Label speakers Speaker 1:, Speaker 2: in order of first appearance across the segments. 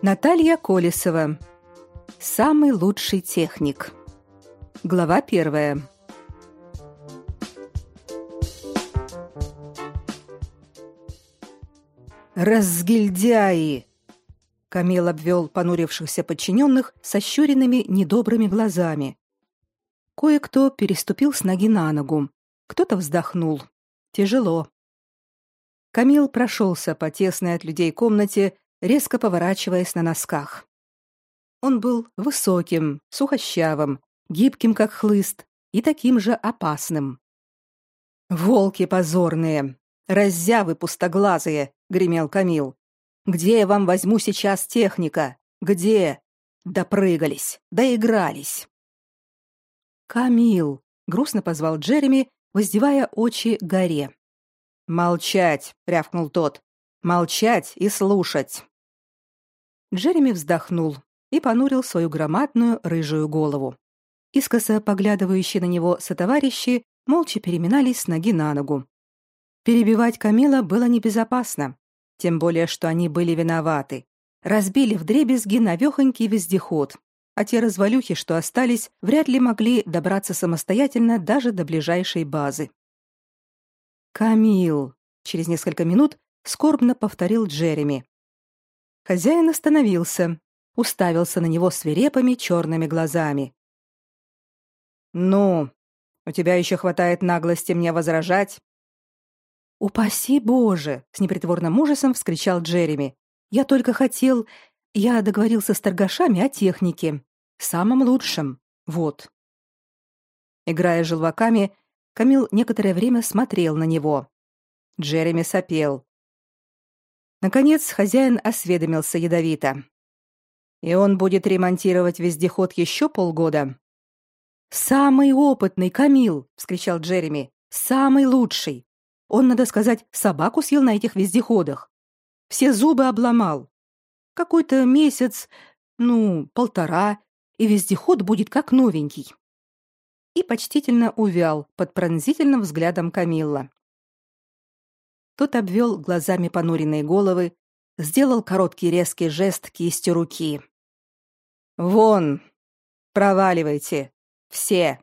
Speaker 1: Наталья Колесова. Самый лучший техник. Глава первая. Разгильдяи! Камил обвел понурившихся подчиненных сощуренными недобрыми глазами. Кое-кто переступил с ноги на ногу, кто-то вздохнул. Тяжело. Камил прошелся по тесной от людей комнате, резко поворачиваясь на носках. Он был высоким, сухощавым, гибким как хлыст и таким же опасным. Волки позорные, раззявы пустоглазые, гремел Камил. Где я вам возьму сейчас техника? Где? Допрыгались, доигрались. Камил, грустно позвал Джереми, воздевая очи горе. Молчать, рявкнул тот. Молчать и слушать. Джереми вздохнул и понурил свою громадную рыжую голову. Искоса поглядывающие на него сотоварищи молча переминались с ноги на ногу. Перебивать Камила было небезопасно, тем более что они были виноваты. Разбили вдребезги навехонький вездеход, а те развалюхи, что остались, вряд ли могли добраться самостоятельно даже до ближайшей базы. «Камил!» — через несколько минут скорбно повторил Джереми. Хозяин остановился, уставился на него свирепыми черными глазами. «Ну, у тебя еще хватает наглости мне возражать?» «Упаси Боже!» — с непритворным ужасом вскричал Джереми. «Я только хотел... Я договорился с торгашами о технике. Самом лучшем. Вот». Играя желваками, Камил некоторое время смотрел на него. Джереми сопел. Наконец хозяин осведомился ядовито. «И он будет ремонтировать вездеход еще полгода?» «Самый опытный, Камил!» — вскричал Джереми. «Самый лучший! Он, надо сказать, собаку съел на этих вездеходах. Все зубы обломал. Какой-то месяц, ну, полтора, и вездеход будет как новенький». И почтительно увял под пронзительным взглядом Камилла. Тот обвел глазами понуренные головы, сделал короткий резкий жест кистью руки. «Вон! Проваливайте! Все!»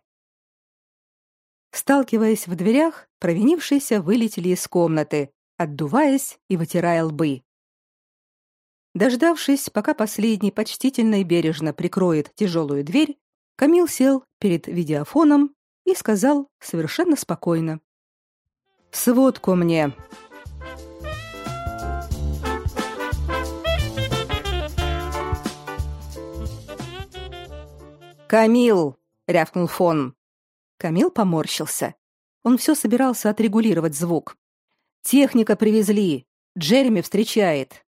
Speaker 1: Сталкиваясь в дверях, провинившиеся вылетели из комнаты, отдуваясь и вытирая лбы. Дождавшись, пока последний почтительно и бережно прикроет тяжелую дверь, Камил сел перед видеофоном и сказал совершенно спокойно. «Сводку мне!» «Камил!» — рявкнул фон. Камил поморщился. Он все собирался отрегулировать звук. «Техника привезли! Джереми встречает!»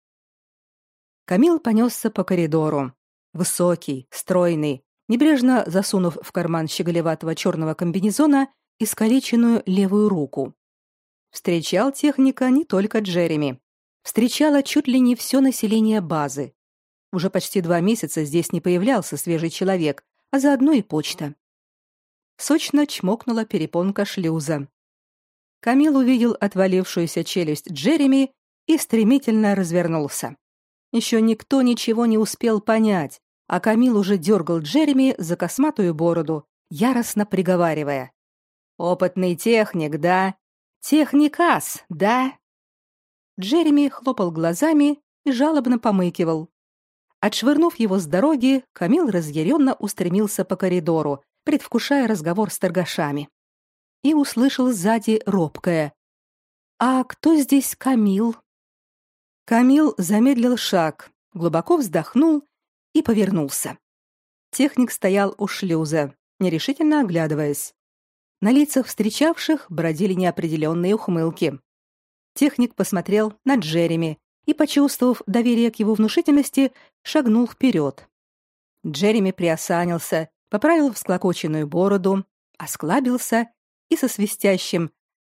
Speaker 1: Камил понесся по коридору. Высокий, стройный, небрежно засунув в карман щеголеватого черного комбинезона искалеченную левую руку. Встречал техника не только Джереми. Встречало чуть ли не все население базы. Уже почти два месяца здесь не появлялся свежий человек, а заодно и почта. Сочно чмокнула перепонка шлюза. Камил увидел отвалившуюся челюсть Джереми и стремительно развернулся. Еще никто ничего не успел понять, а Камил уже дергал Джереми за косматую бороду, яростно приговаривая. «Опытный техник, да? Техникас, да?» Джереми хлопал глазами и жалобно помыкивал. Отшвырнув его с дороги, Камил разъяренно устремился по коридору, предвкушая разговор с торгашами. И услышал сзади робкое. «А кто здесь Камил?» Камил замедлил шаг, глубоко вздохнул и повернулся. Техник стоял у шлюза, нерешительно оглядываясь. На лицах встречавших бродили неопределенные ухмылки. Техник посмотрел на Джереми, и, почувствовав доверие к его внушительности, шагнул вперед. Джереми приосанился, поправил всклокоченную бороду, осклабился и со свистящим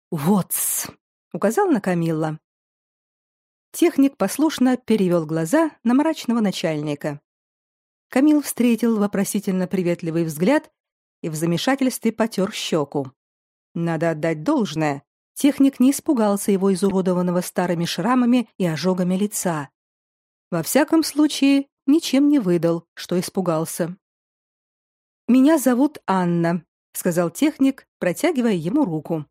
Speaker 1: «Вот-с!» указал на Камилла. Техник послушно перевел глаза на мрачного начальника. Камил встретил вопросительно приветливый взгляд и в замешательстве потер щеку. Надо отдать должное. Техник не испугался его изуродованного старыми шрамами и ожогами лица. Во всяком случае, ничем не выдал, что испугался. Меня зовут Анна, сказал техник, протягивая ему руку.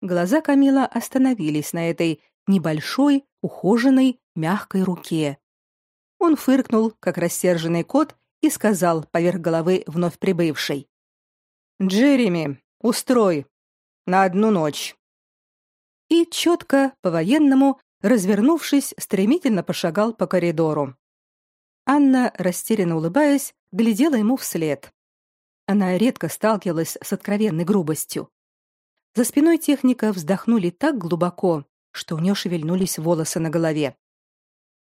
Speaker 1: Глаза Камила остановились на этой небольшой, ухоженной, мягкой руке. Он фыркнул, как рассерженный кот, и сказал поверх головы вновь прибывшей: "Джереми, устрой на одну ночь". И четко, по-военному, развернувшись, стремительно пошагал по коридору. Анна, растерянно улыбаясь, глядела ему вслед. Она редко сталкивалась с откровенной грубостью. За спиной техника вздохнули так глубоко, что у нее шевельнулись волосы на голове.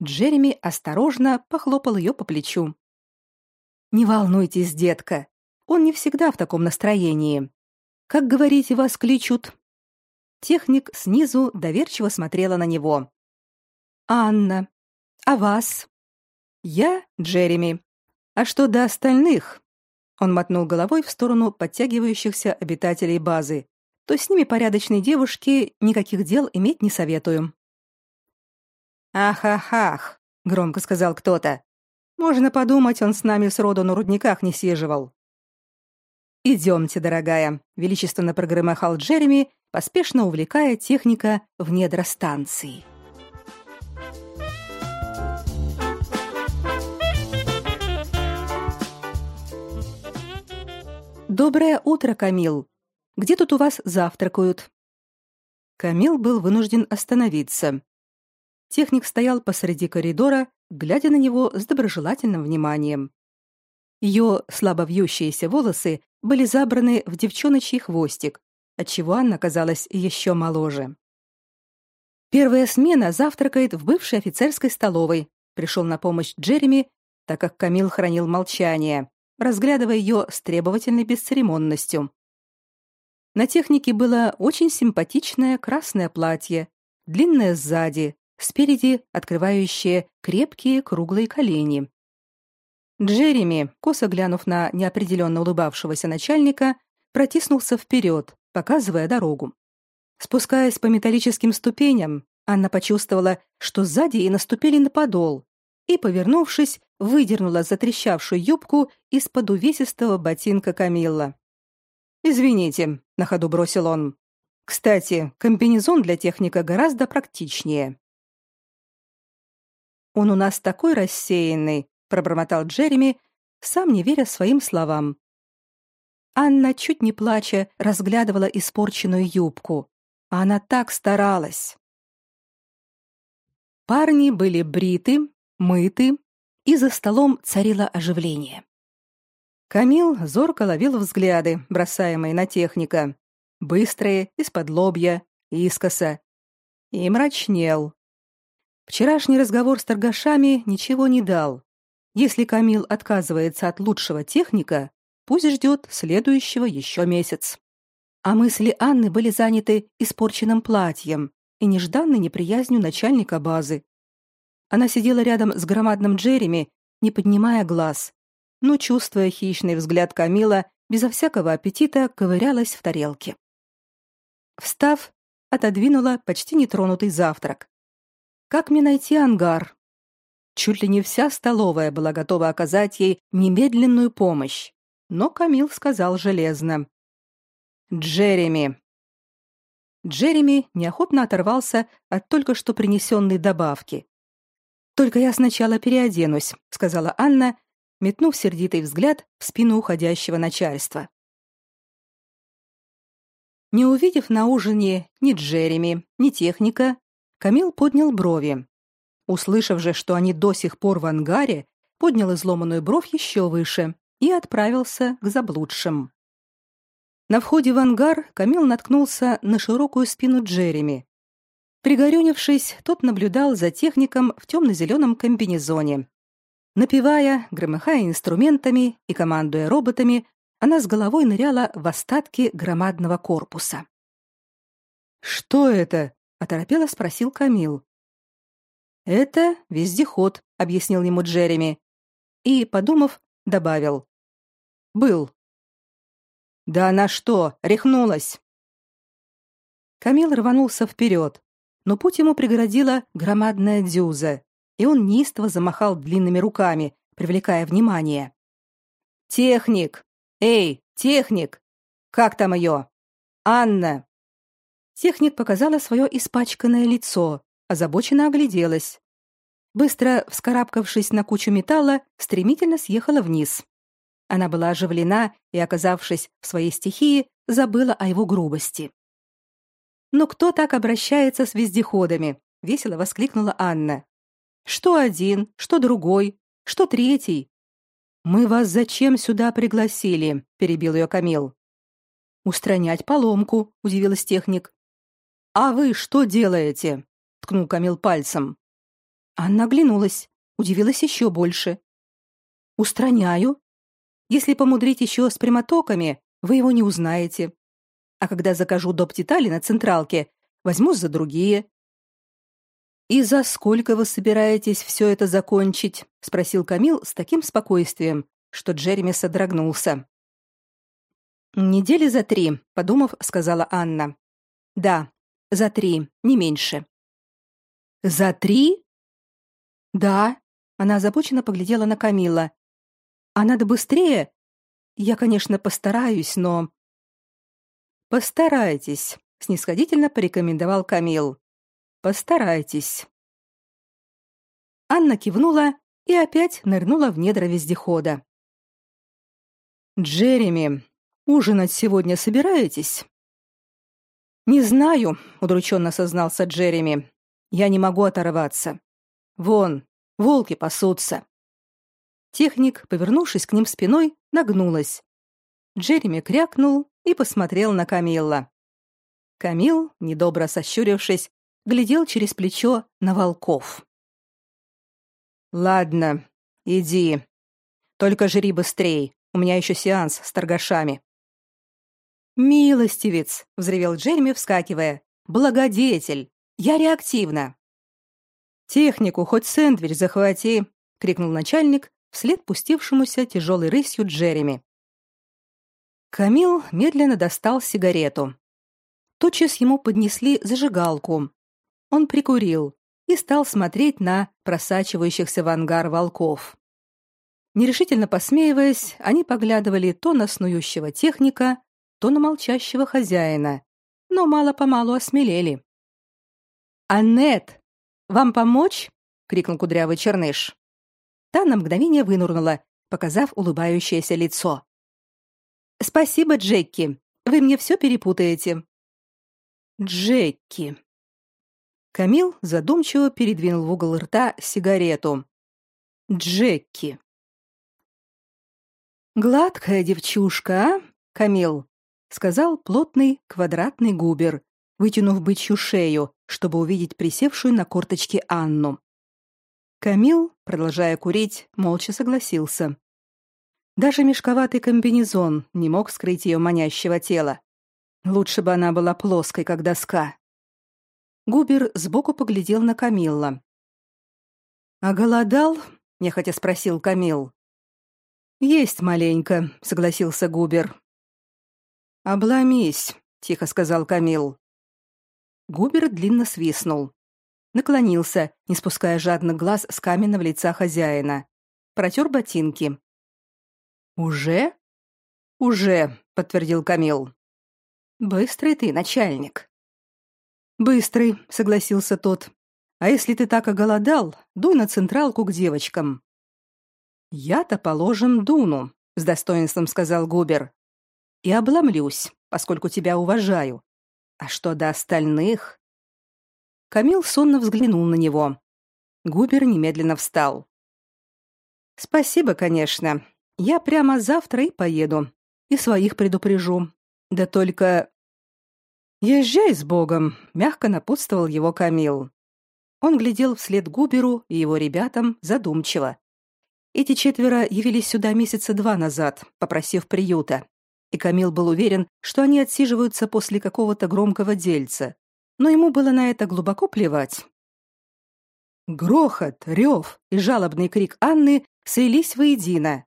Speaker 1: Джереми осторожно похлопал ее по плечу. Не волнуйтесь, детка. Он не всегда в таком настроении. Как говорите, вас кличут? Техник снизу доверчиво смотрела на него. Анна. А вас? Я Джереми. А что до остальных? Он мотнул головой в сторону подтягивающихся обитателей базы. То с ними порядочной девушки никаких дел иметь не советую. Ах-ах-ах, громко сказал кто-то. Можно подумать, он с нами сроду на рудниках не сиживал. Идемте, дорогая, величественно прогромыхал Джереми, поспешно увлекая техника в недра станции. Доброе утро, Камил. Где тут у вас завтракают? Камил был вынужден остановиться. Техник стоял посреди коридора глядя на него с доброжелательным вниманием. Ее слабо вьющиеся волосы были забраны в девчоночий хвостик, отчего Анна казалась еще моложе. Первая смена завтракает в бывшей офицерской столовой. Пришел на помощь Джереми, так как Камил хранил молчание, разглядывая ее с требовательной бесцеремонностью. На технике было очень симпатичное красное платье, длинное сзади, спереди открывающие крепкие круглые колени. Джереми, косо глянув на неопределенно улыбавшегося начальника, протиснулся вперед, показывая дорогу. Спускаясь по металлическим ступеням, Анна почувствовала, что сзади ей наступили на подол, и, повернувшись, выдернула затрещавшую юбку из-под увесистого ботинка Камилла. «Извините», — на ходу бросил он. «Кстати, комбинезон для техника гораздо практичнее». Он у нас такой рассеянный, пробормотал Джереми, сам не веря своим словам. Анна чуть не плача разглядывала испорченную юбку. Она так старалась. Парни были бриты, мыты, и за столом царило оживление. Камил зорко ловил взгляды, бросаемые на техника, быстрые, из-под лобья, искоса, и мрачнел. Вчерашний разговор с торгашами ничего не дал. Если Камил отказывается от лучшего техника, пусть ждет следующего еще месяц. А мысли Анны были заняты испорченным платьем и нежданной неприязнью начальника базы. Она сидела рядом с громадным Джереми, не поднимая глаз, но, чувствуя хищный взгляд Камила, безо всякого аппетита ковырялась в тарелке. Встав, отодвинула почти нетронутый завтрак. Как мне найти ангар? Чуть ли не вся столовая была готова оказать ей немедленную помощь, но Камил сказал железно: "Джереми". Джереми неохотно оторвался от только что принесенной добавки. Только я сначала переоденусь, сказала Анна, метнув сердитый взгляд в спину уходящего начальства. Не увидев на ужине ни Джереми, ни техника, Камил поднял брови. Услышав же, что они до сих пор в ангаре, поднял изломанную бровь еще выше и отправился к заблудшим. На входе в ангар Камил наткнулся на широкую спину Джереми. Пригорюнившись, тот наблюдал за техником в темно-зеленом комбинезоне. Напевая, громыхая инструментами и командуя роботами, она с головой ныряла в остатки громадного корпуса. «Что это?» оторопело спросил Камил. Это вездеход, объяснил ему Джереми и, подумав, добавил: был. Да она что, рехнулась? Камил рванулся вперед, но путь ему преградила громадная дюза, и он неистово замахал длинными руками, привлекая внимание. «Техник! Эй, техник! Как там ее? Анна!» Техник показала свое испачканное лицо, озабоченно огляделась. Быстро вскарабкавшись на кучу металла, стремительно съехала вниз. Она была оживлена и, оказавшись в своей стихии, забыла о его грубости. «Но кто так обращается с вездеходами?» — весело воскликнула Анна. «Что один, что другой, что третий?» «Мы вас зачем сюда пригласили?» — перебил ее Камил. «Устранять поломку», — удивилась техник. «А вы что делаете?» — ткнул Камил пальцем. Анна оглянулась, удивилась еще больше. «Устраняю. Если помудрить еще с прямотоками, вы его не узнаете. А когда закажу доп. детали на централке, возьму за другие». «И за сколько вы собираетесь все это закончить?» — спросил Камил с таким спокойствием, что Джереми содрогнулся. «Недели за три», — подумав, сказала Анна. «Да, за три, не меньше». «За три?» «Да», — она озабоченно поглядела на Камила. «А надо быстрее? Я, конечно, постараюсь, но...» «Постарайтесь», — снисходительно порекомендовал Камил. «Постарайтесь». Анна кивнула и опять нырнула в недра вездехода. «Джереми, ужинать сегодня собираетесь?» «Не знаю», — удрученно сознался Джереми. «Я не могу оторваться. Вон, волки пасутся». Техник, повернувшись к ним спиной, нагнулась. Джереми крякнул и посмотрел на Камилла. Камил, недобро сощурившись, глядел через плечо на волков. «Ладно, иди. Только жри быстрей, у меня еще сеанс с торгашами». «Милостивец!» — взревел Джереми, вскакивая. «Благодетель! Я реактивна!» «Технику хоть сэндвич захвати!» — крикнул начальник вслед пустившемуся тяжелой рысью Джереми. Камил медленно достал сигарету. Тотчас ему поднесли зажигалку. Он прикурил и стал смотреть на просачивающихся в ангар волков. Нерешительно посмеиваясь, они поглядывали то на снующего техника, то на молчащего хозяина, но мало-помалу осмелели. «Аннет, вам помочь?» — крикнул кудрявый черныш. Та на мгновение вынурнула, показав улыбающееся лицо. «Спасибо, Джекки. Вы мне все перепутаете». «Джекки». Камил задумчиво передвинул в угол рта сигарету. «Джекки». «Гладкая девчушка, а, Камил?» сказал плотный квадратный губер, вытянув бычью шею, чтобы увидеть присевшую на корточки Анну. Камил, продолжая курить, молча согласился. Даже мешковатый комбинезон не мог скрыть ее манящего тела. Лучше бы она была плоской, как доска. Губер сбоку поглядел на Камилла. «А голодал?» — нехотя спросил Камил. «Есть маленько», — согласился Губер. «Обломись», — тихо сказал Камил. Губер длинно свистнул. Наклонился, не спуская жадных глаз с каменного лица хозяина. Протер ботинки. «Уже?» «Уже», — подтвердил Камил. «Быстрый ты, начальник». «Быстрый», — согласился тот. «А если ты так оголодал, дуй на централку к девочкам». «Я-то, положим, дуну», — с достоинством сказал Губер и обломлюсь, поскольку тебя уважаю. А что до остальных? Камил сонно взглянул на него. Губер немедленно встал. Спасибо, конечно. Я прямо завтра и поеду. И своих предупрежу. Да только Езжай с Богом, мягко напутствовал его Камил. Он глядел вслед Губеру и его ребятам задумчиво. Эти четверо явились сюда месяца два назад, попросив приюта и Камил был уверен, что они отсиживаются после какого-то громкого дельца. Но ему было на это глубоко плевать. Грохот, рев и жалобный крик Анны слились воедино.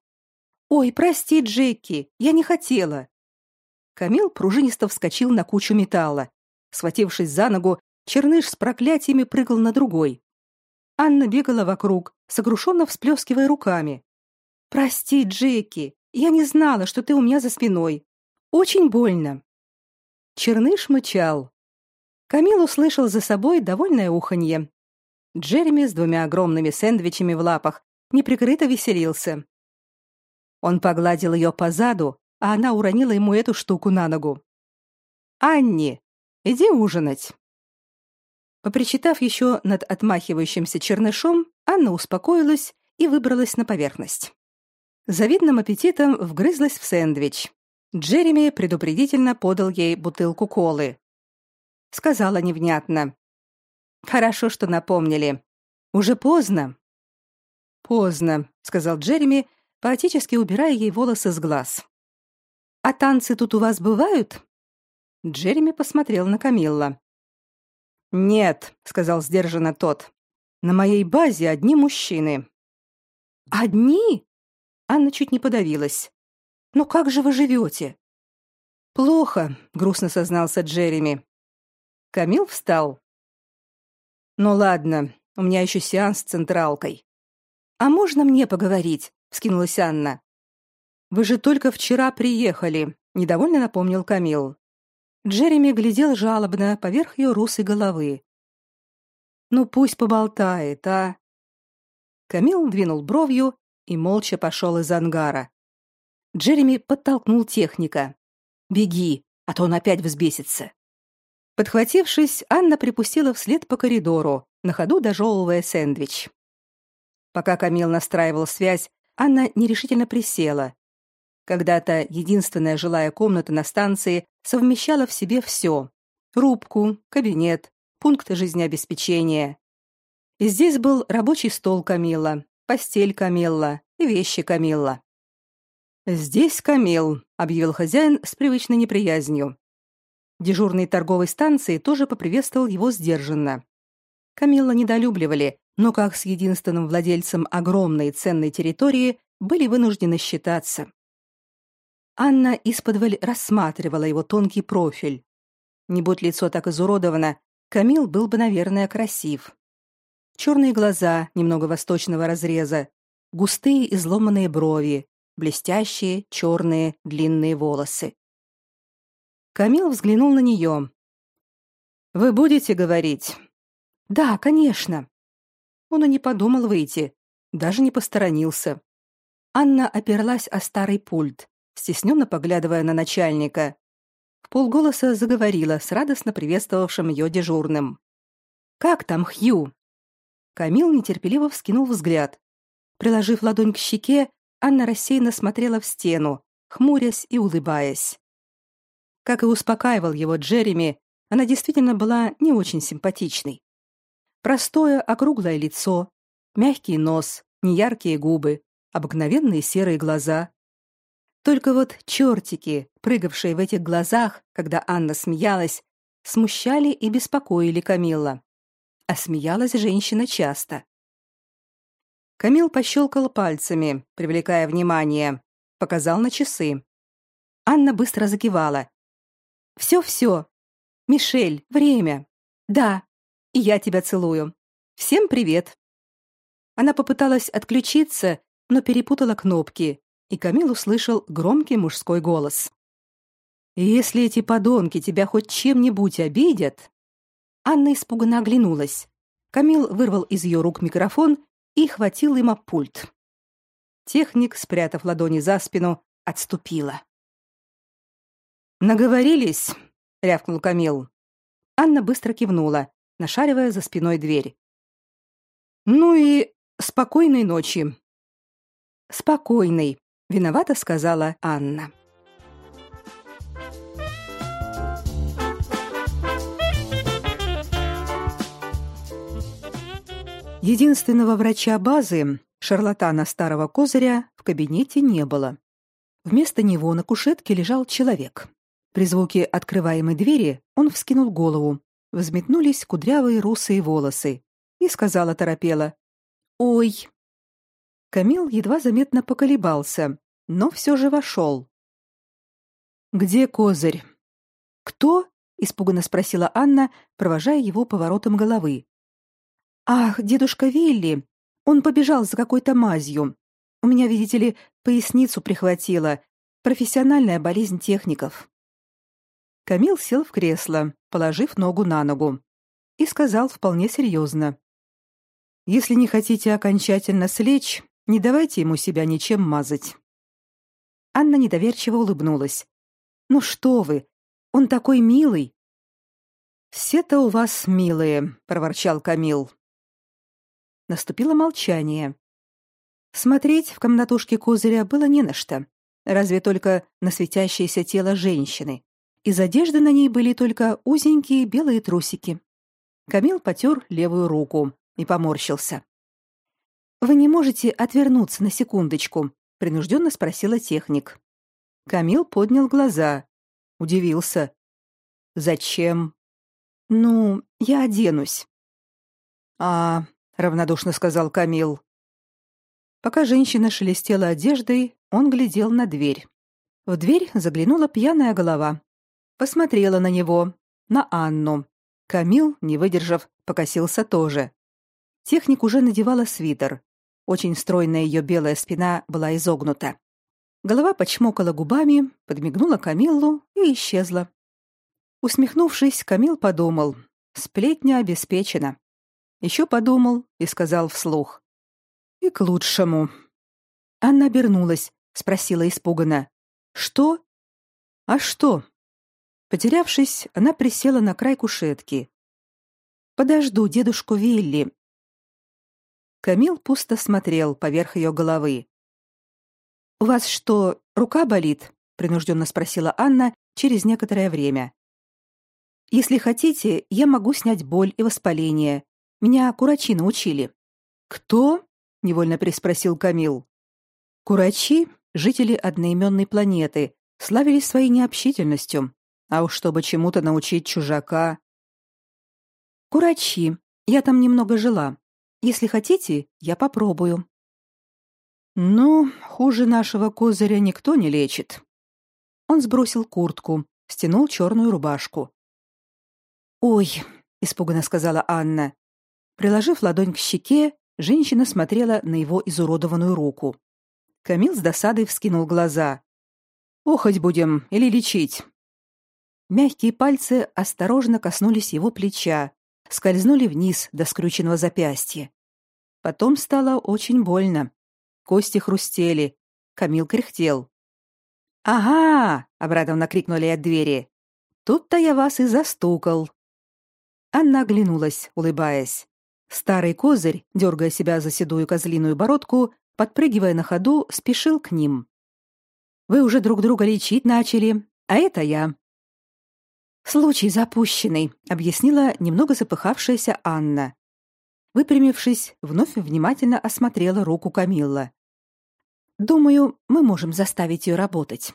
Speaker 1: «Ой, прости, Джеки, я не хотела!» Камил пружинисто вскочил на кучу металла. Схватившись за ногу, Черныш с проклятиями прыгал на другой. Анна бегала вокруг, сокрушенно всплескивая руками. «Прости, Джеки, я не знала, что ты у меня за спиной. Очень больно». Черныш мычал. Камил услышал за собой довольное уханье. Джереми с двумя огромными сэндвичами в лапах неприкрыто веселился. Он погладил ее по заду, а она уронила ему эту штуку на ногу. «Анни, иди ужинать». Попричитав еще над отмахивающимся чернышом, Анна успокоилась и выбралась на поверхность. Завидным аппетитом вгрызлась в сэндвич. Джереми предупредительно подал ей бутылку колы. Сказала невнятно. «Хорошо, что напомнили. Уже поздно». «Поздно», — сказал Джереми, поотечески убирая ей волосы с глаз. «А танцы тут у вас бывают?» Джереми посмотрел на Камилла. «Нет», — сказал сдержанно тот. «На моей базе одни мужчины». «Одни?» Анна чуть не подавилась. «Но как же вы живете?» «Плохо», — грустно сознался Джереми. Камил встал. «Ну ладно, у меня еще сеанс с централкой». «А можно мне поговорить?» — вскинулась Анна. «Вы же только вчера приехали», — недовольно напомнил Камил. Джереми глядел жалобно поверх ее русой головы. «Ну пусть поболтает, а?» Камил двинул бровью и молча пошел из ангара. Джереми подтолкнул техника. «Беги, а то он опять взбесится». Подхватившись, Анна припустила вслед по коридору, на ходу дожевывая сэндвич. Пока Камил настраивал связь, Анна нерешительно присела, когда-то единственная жилая комната на станции совмещала в себе все: рубку, кабинет, пункт жизнеобеспечения. И здесь был рабочий стол Камилла, постель Камилла и вещи Камилла. «Здесь Камил», — объявил хозяин с привычной неприязнью. Дежурный торговой станции тоже поприветствовал его сдержанно. Камилла недолюбливали, но как с единственным владельцем огромной ценной территории были вынуждены считаться. Анна исподволь рассматривала его тонкий профиль. Не будь лицо так изуродовано, Камил был бы, наверное, красив. Черные глаза немного восточного разреза, густые изломанные брови, блестящие черные длинные волосы. Камил взглянул на нее. Вы будете говорить? Да, конечно. Он и не подумал выйти, даже не посторонился. Анна оперлась о старый пульт, стесненно поглядывая на начальника. В полголоса заговорила с радостно приветствовавшим ее дежурным. «Как там Хью?» Камил нетерпеливо вскинул взгляд. Приложив ладонь к щеке, Анна рассеянно смотрела в стену, хмурясь и улыбаясь. Как и успокаивал его Джереми, она действительно была не очень симпатичной. Простое округлое лицо, мягкий нос, неяркие губы, обыкновенные серые глаза, только вот чертики, прыгавшие в этих глазах, когда Анна смеялась, смущали и беспокоили Камилла. А смеялась женщина часто. Камил пощелкал пальцами, привлекая внимание, показал на часы. Анна быстро закивала. «Все-все. Мишель, время. Да, и я тебя целую. Всем привет». Она попыталась отключиться, но перепутала кнопки и Камил услышал громкий мужской голос. «Если эти подонки тебя хоть чем-нибудь обидят...» Анна испуганно оглянулась. Камил вырвал из ее рук микрофон и хватил им об пульт. Техник, спрятав ладони за спину, отступила. «Наговорились?» — рявкнул Камил. Анна быстро кивнула, нашаривая за спиной дверь. «Ну и спокойной ночи». «Спокойной», виновато сказала Анна. Единственного врача базы, шарлатана старого козыря, в кабинете не было. Вместо него на кушетке лежал человек. При звуке открываемой двери он вскинул голову, взметнулись кудрявые русые волосы и сказала торопело: "Ой, Камил едва заметно поколебался, но все же вошел. «Где козырь?» «Кто?» — испуганно спросила Анна, провожая его поворотом головы. Ах, дедушка Вилли, он побежал за какой-то мазью. У меня, видите ли, поясницу прихватило. Профессиональная болезнь техников. Камил сел в кресло, положив ногу на ногу, и сказал вполне серьезно. «Если не хотите окончательно слечь, не давайте ему себя ничем мазать». Анна недоверчиво улыбнулась. «Ну что вы, он такой милый!» «Все-то у вас милые», — проворчал Камил. Наступило молчание. Смотреть в комнатушке Козыря было не на что, разве только на светящееся тело женщины. Из одежды на ней были только узенькие белые трусики. Камил потер левую руку и поморщился. «Вы не можете отвернуться на секундочку?» — принужденно спросила техник. Камил поднял глаза. Удивился. «Зачем?» «Ну, я оденусь». «А, равнодушно сказал Камил. Пока женщина шелестела одеждой, он глядел на дверь. В дверь заглянула пьяная голова. Посмотрела на него, на Анну. Камил, не выдержав, покосился тоже. Техник уже надевала свитер. Очень стройная ее белая спина была изогнута. Голова почмокала губами, подмигнула Камиллу и исчезла. Усмехнувшись, Камил подумал: сплетня обеспечена. Еще подумал и сказал вслух. «И к лучшему». Анна обернулась, спросила испуганно. «Что?» «А что?» Потерявшись, она присела на край кушетки. «Подожду дедушку Вилли». Камил пусто смотрел поверх ее головы. «У вас что, рука болит?» — принужденно спросила Анна через некоторое время. «Если хотите, я могу снять боль и воспаление. Меня курачи научили. Кто? невольно переспросил Камил. Курачи, жители одноименной планеты, славились своей необщительностью, а уж чтобы чему-то научить чужака. Курачи, я там немного жила. Если хотите, я попробую. Ну, хуже нашего козыря никто не лечит. Он сбросил куртку, стянул черную рубашку. Ой, испуганно сказала Анна. Приложив ладонь к щеке, женщина смотрела на его изуродованную руку. Камил с досадой вскинул глаза. «Охоть будем или лечить?» Мягкие пальцы осторожно коснулись его плеча, скользнули вниз до скрюченного запястья. Потом стало очень больно. Кости хрустели. Камил кряхтел. «Ага!» — обрадованно крикнули от двери. «Тут-то я вас и застукал». Анна оглянулась, улыбаясь. Старый козырь, дергая себя за седую козлиную бородку, подпрыгивая на ходу, спешил к ним. «Вы уже друг друга лечить начали, а это я». «Случай запущенный», — объяснила немного запыхавшаяся Анна. Выпрямившись, вновь внимательно осмотрела руку Камилла. «Думаю, мы можем заставить ее работать.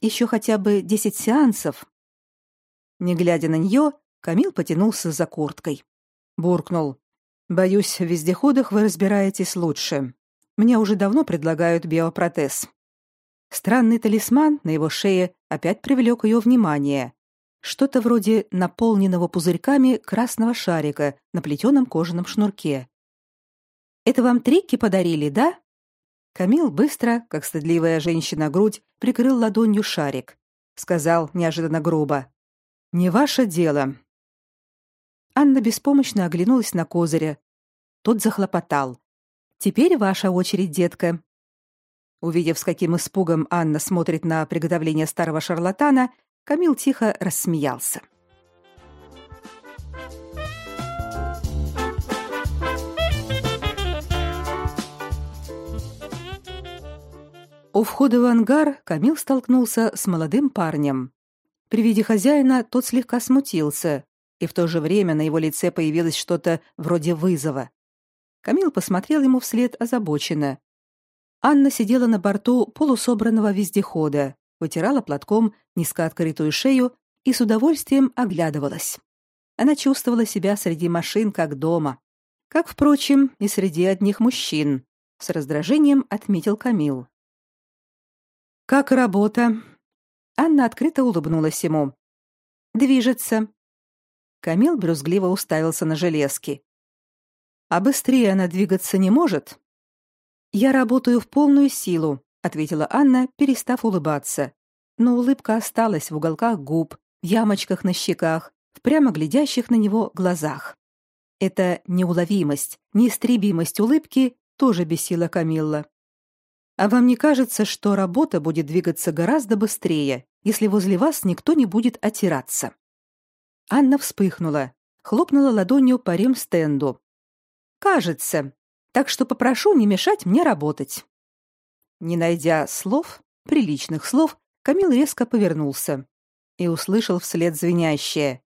Speaker 1: Еще хотя бы десять сеансов». Не глядя на нее, Камил потянулся за курткой. Буркнул. Боюсь, в вездеходах вы разбираетесь лучше. Мне уже давно предлагают биопротез. Странный талисман на его шее опять привлек ее внимание. Что-то вроде наполненного пузырьками красного шарика на плетеном кожаном шнурке. Это вам трики подарили, да? Камил быстро, как стыдливая женщина грудь, прикрыл ладонью шарик. Сказал неожиданно грубо. «Не ваше дело. Анна беспомощно оглянулась на Козыря. Тот захлопотал. «Теперь ваша очередь, детка». Увидев, с каким испугом Анна смотрит на приготовление старого шарлатана, Камил тихо рассмеялся. У входа в ангар Камил столкнулся с молодым парнем. При виде хозяина тот слегка смутился, и в то же время на его лице появилось что-то вроде вызова. Камил посмотрел ему вслед озабоченно. Анна сидела на борту полусобранного вездехода, вытирала платком низко открытую шею и с удовольствием оглядывалась. Она чувствовала себя среди машин как дома, как, впрочем, и среди одних мужчин, с раздражением отметил Камил. Как работа? Анна открыто улыбнулась ему. Движется, Камил брюзгливо уставился на железки. А быстрее она двигаться не может? Я работаю в полную силу, ответила Анна, перестав улыбаться. Но улыбка осталась в уголках губ, в ямочках на щеках, в прямо глядящих на него глазах. Эта неуловимость, неистребимость улыбки тоже бесила Камилла. А вам не кажется, что работа будет двигаться гораздо быстрее, если возле вас никто не будет отираться? Анна вспыхнула, хлопнула ладонью по ремстенду. Кажется. Так что попрошу не мешать мне работать. Не найдя слов, приличных слов, Камил резко повернулся и услышал вслед звенящее: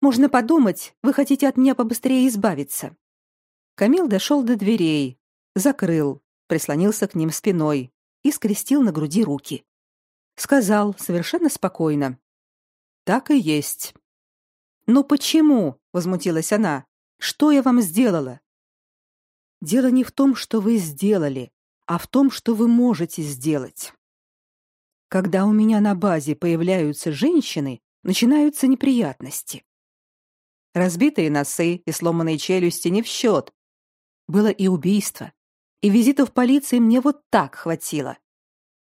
Speaker 1: "Можно подумать, вы хотите от меня побыстрее избавиться". Камил дошел до дверей, закрыл, прислонился к ним спиной и скрестил на груди руки. Сказал совершенно спокойно: "Так и есть". "Но почему?" возмутилась она. "Что я вам сделала?" Дело не в том, что вы сделали, а в том, что вы можете сделать. Когда у меня на базе появляются женщины, начинаются неприятности. Разбитые носы и сломанные челюсти не в счет. Было и убийство, и визитов полиции мне вот так хватило.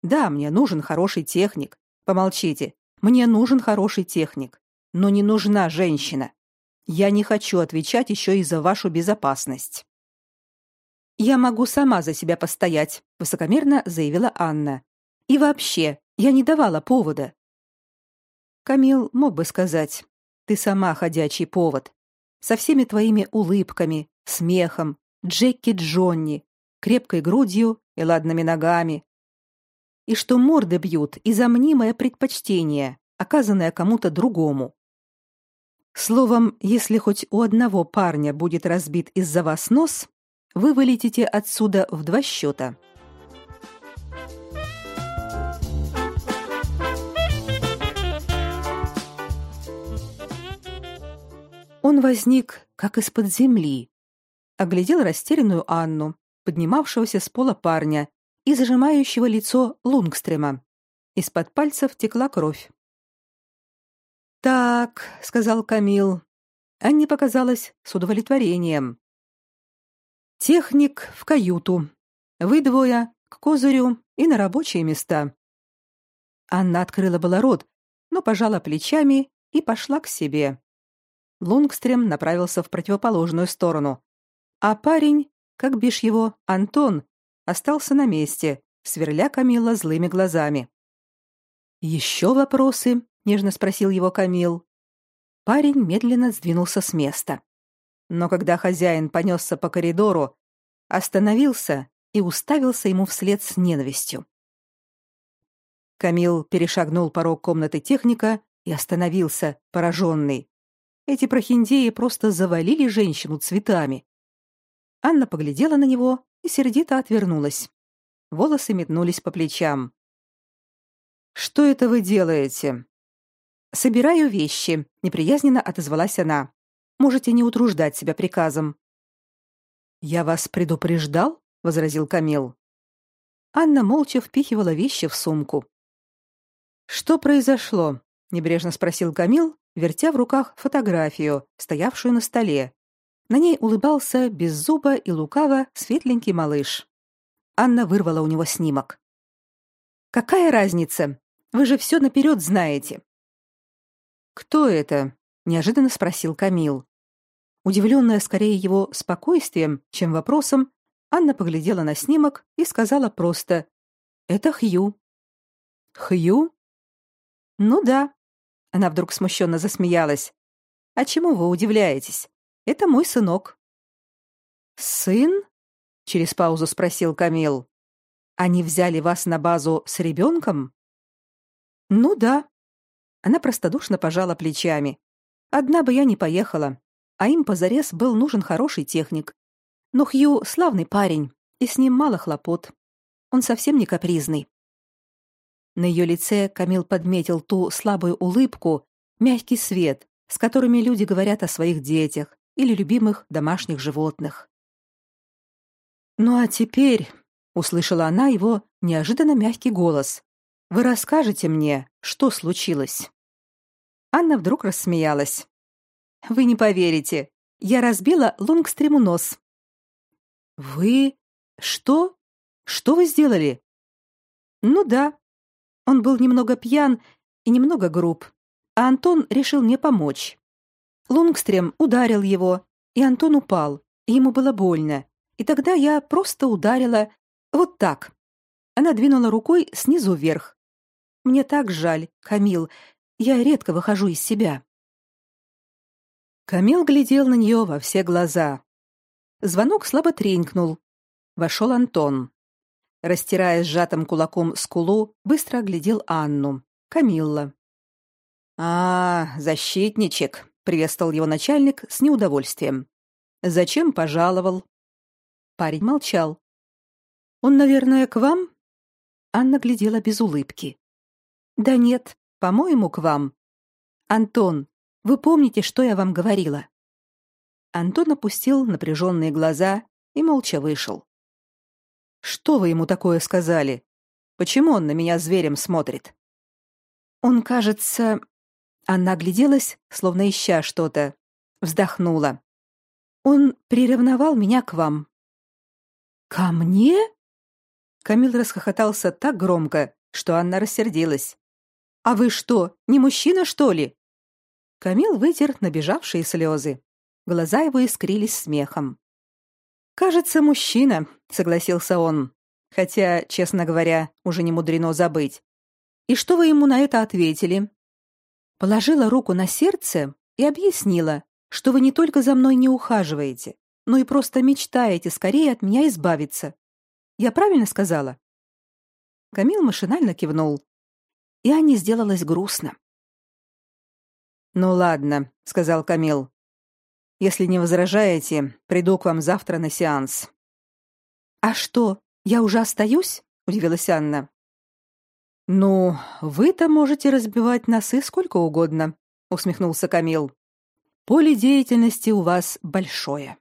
Speaker 1: Да, мне нужен хороший техник. Помолчите. Мне нужен хороший техник, но не нужна женщина. Я не хочу отвечать еще и за вашу безопасность. Я могу сама за себя постоять, высокомерно заявила Анна. И вообще, я не давала повода. Камил мог бы сказать: "Ты сама ходячий повод, со всеми твоими улыбками, смехом, Джеки Джонни, крепкой грудью и ладными ногами. И что морды бьют из-за мнимое предпочтение, оказанное кому-то другому. Словом, если хоть у одного парня будет разбит из-за вас нос, вы вылетите отсюда в два счета. Он возник, как из-под земли, оглядел растерянную Анну, поднимавшегося с пола парня и зажимающего лицо Лунгстрема. Из-под пальцев текла кровь. «Так», — сказал Камил. Анне показалось с удовлетворением. «Техник в каюту. Вы двое к козырю и на рабочие места». Анна открыла было рот, но пожала плечами и пошла к себе. Лунгстрем направился в противоположную сторону, а парень как бишь его, Антон, остался на месте, сверля Камила злыми глазами. «Еще вопросы?» — нежно спросил его Камил. Парень медленно сдвинулся с места. Но когда хозяин понесся по коридору, остановился и уставился ему вслед с ненавистью. Камил перешагнул порог комнаты техника и остановился, пораженный. Эти прохиндеи просто завалили женщину цветами. Анна поглядела на него и сердито отвернулась. Волосы метнулись по плечам. Что это вы делаете? Собираю вещи, неприязненно отозвалась она. Можете не утруждать себя приказом. Я вас предупреждал, возразил Камил. Анна молча впихивала вещи в сумку. Что произошло? небрежно спросил Камил, вертя в руках фотографию, стоявшую на столе, на ней улыбался без зуба и лукаво светленький малыш. Анна вырвала у него снимок. Какая разница? Вы же все наперед знаете. Кто это? неожиданно спросил Камил. Удивленная скорее его спокойствием, чем вопросом, Анна поглядела на снимок и сказала просто: "Это Хью". Хью? Ну да. Она вдруг смущенно засмеялась. А чему вы удивляетесь? Это мой сынок. Сын? через паузу спросил Камил. Они взяли вас на базу с ребенком?» Ну да. Она простодушно пожала плечами. Одна бы я не поехала, а им позарез был нужен хороший техник. Но Хью славный парень, и с ним мало хлопот. Он совсем не капризный. На ее лице Камил подметил ту слабую улыбку, мягкий свет, с которыми люди говорят о своих детях, или любимых домашних животных. Ну а теперь, услышала она его неожиданно мягкий голос. Вы расскажете мне, что случилось? Анна вдруг рассмеялась. Вы не поверите. Я разбила Лунгстрему нос, Вы что? Что вы сделали? Ну да. Он был немного пьян и немного груб, а Антон решил мне помочь. Лунгстрем ударил его, и Антон упал, и ему было больно. И тогда я просто ударила вот так. Она двинула рукой снизу вверх. Мне так жаль, Камил. Я редко выхожу из себя. Камил глядел на нее во все глаза. Звонок слабо тренькнул. Вошел Антон. Растирая сжатым кулаком скулу, быстро оглядел Анну. Камилла. «А, защитничек», — приветствовал его начальник с неудовольствием. «Зачем пожаловал?» Парень молчал. «Он, наверное, к вам?» Анна глядела без улыбки. «Да нет, по-моему, к вам. Антон, вы помните, что я вам говорила?» Антон опустил напряженные глаза и молча вышел. Что вы ему такое сказали? Почему он на меня зверем смотрит? Он, кажется, она огляделась, словно ища что-то, вздохнула. Он приревновал меня к вам. Ко мне? Камил расхохотался так громко, что Анна рассердилась. А вы что, не мужчина, что ли? Камил вытер набежавшие слезы. Глаза его искрились смехом. Кажется, мужчина, согласился он. Хотя, честно говоря, уже не мудрено забыть. И что вы ему на это ответили? Положила руку на сердце и объяснила, что вы не только за мной не ухаживаете, но и просто мечтаете скорее от меня избавиться. Я правильно сказала? Камил машинально кивнул. И Анне сделалось грустно. Ну ладно, сказал Камил. Если не возражаете, приду к вам завтра на сеанс. А что, я уже остаюсь? удивилась Анна. Ну, вы-то можете разбивать носы сколько угодно, усмехнулся Камил. Поле деятельности у вас большое.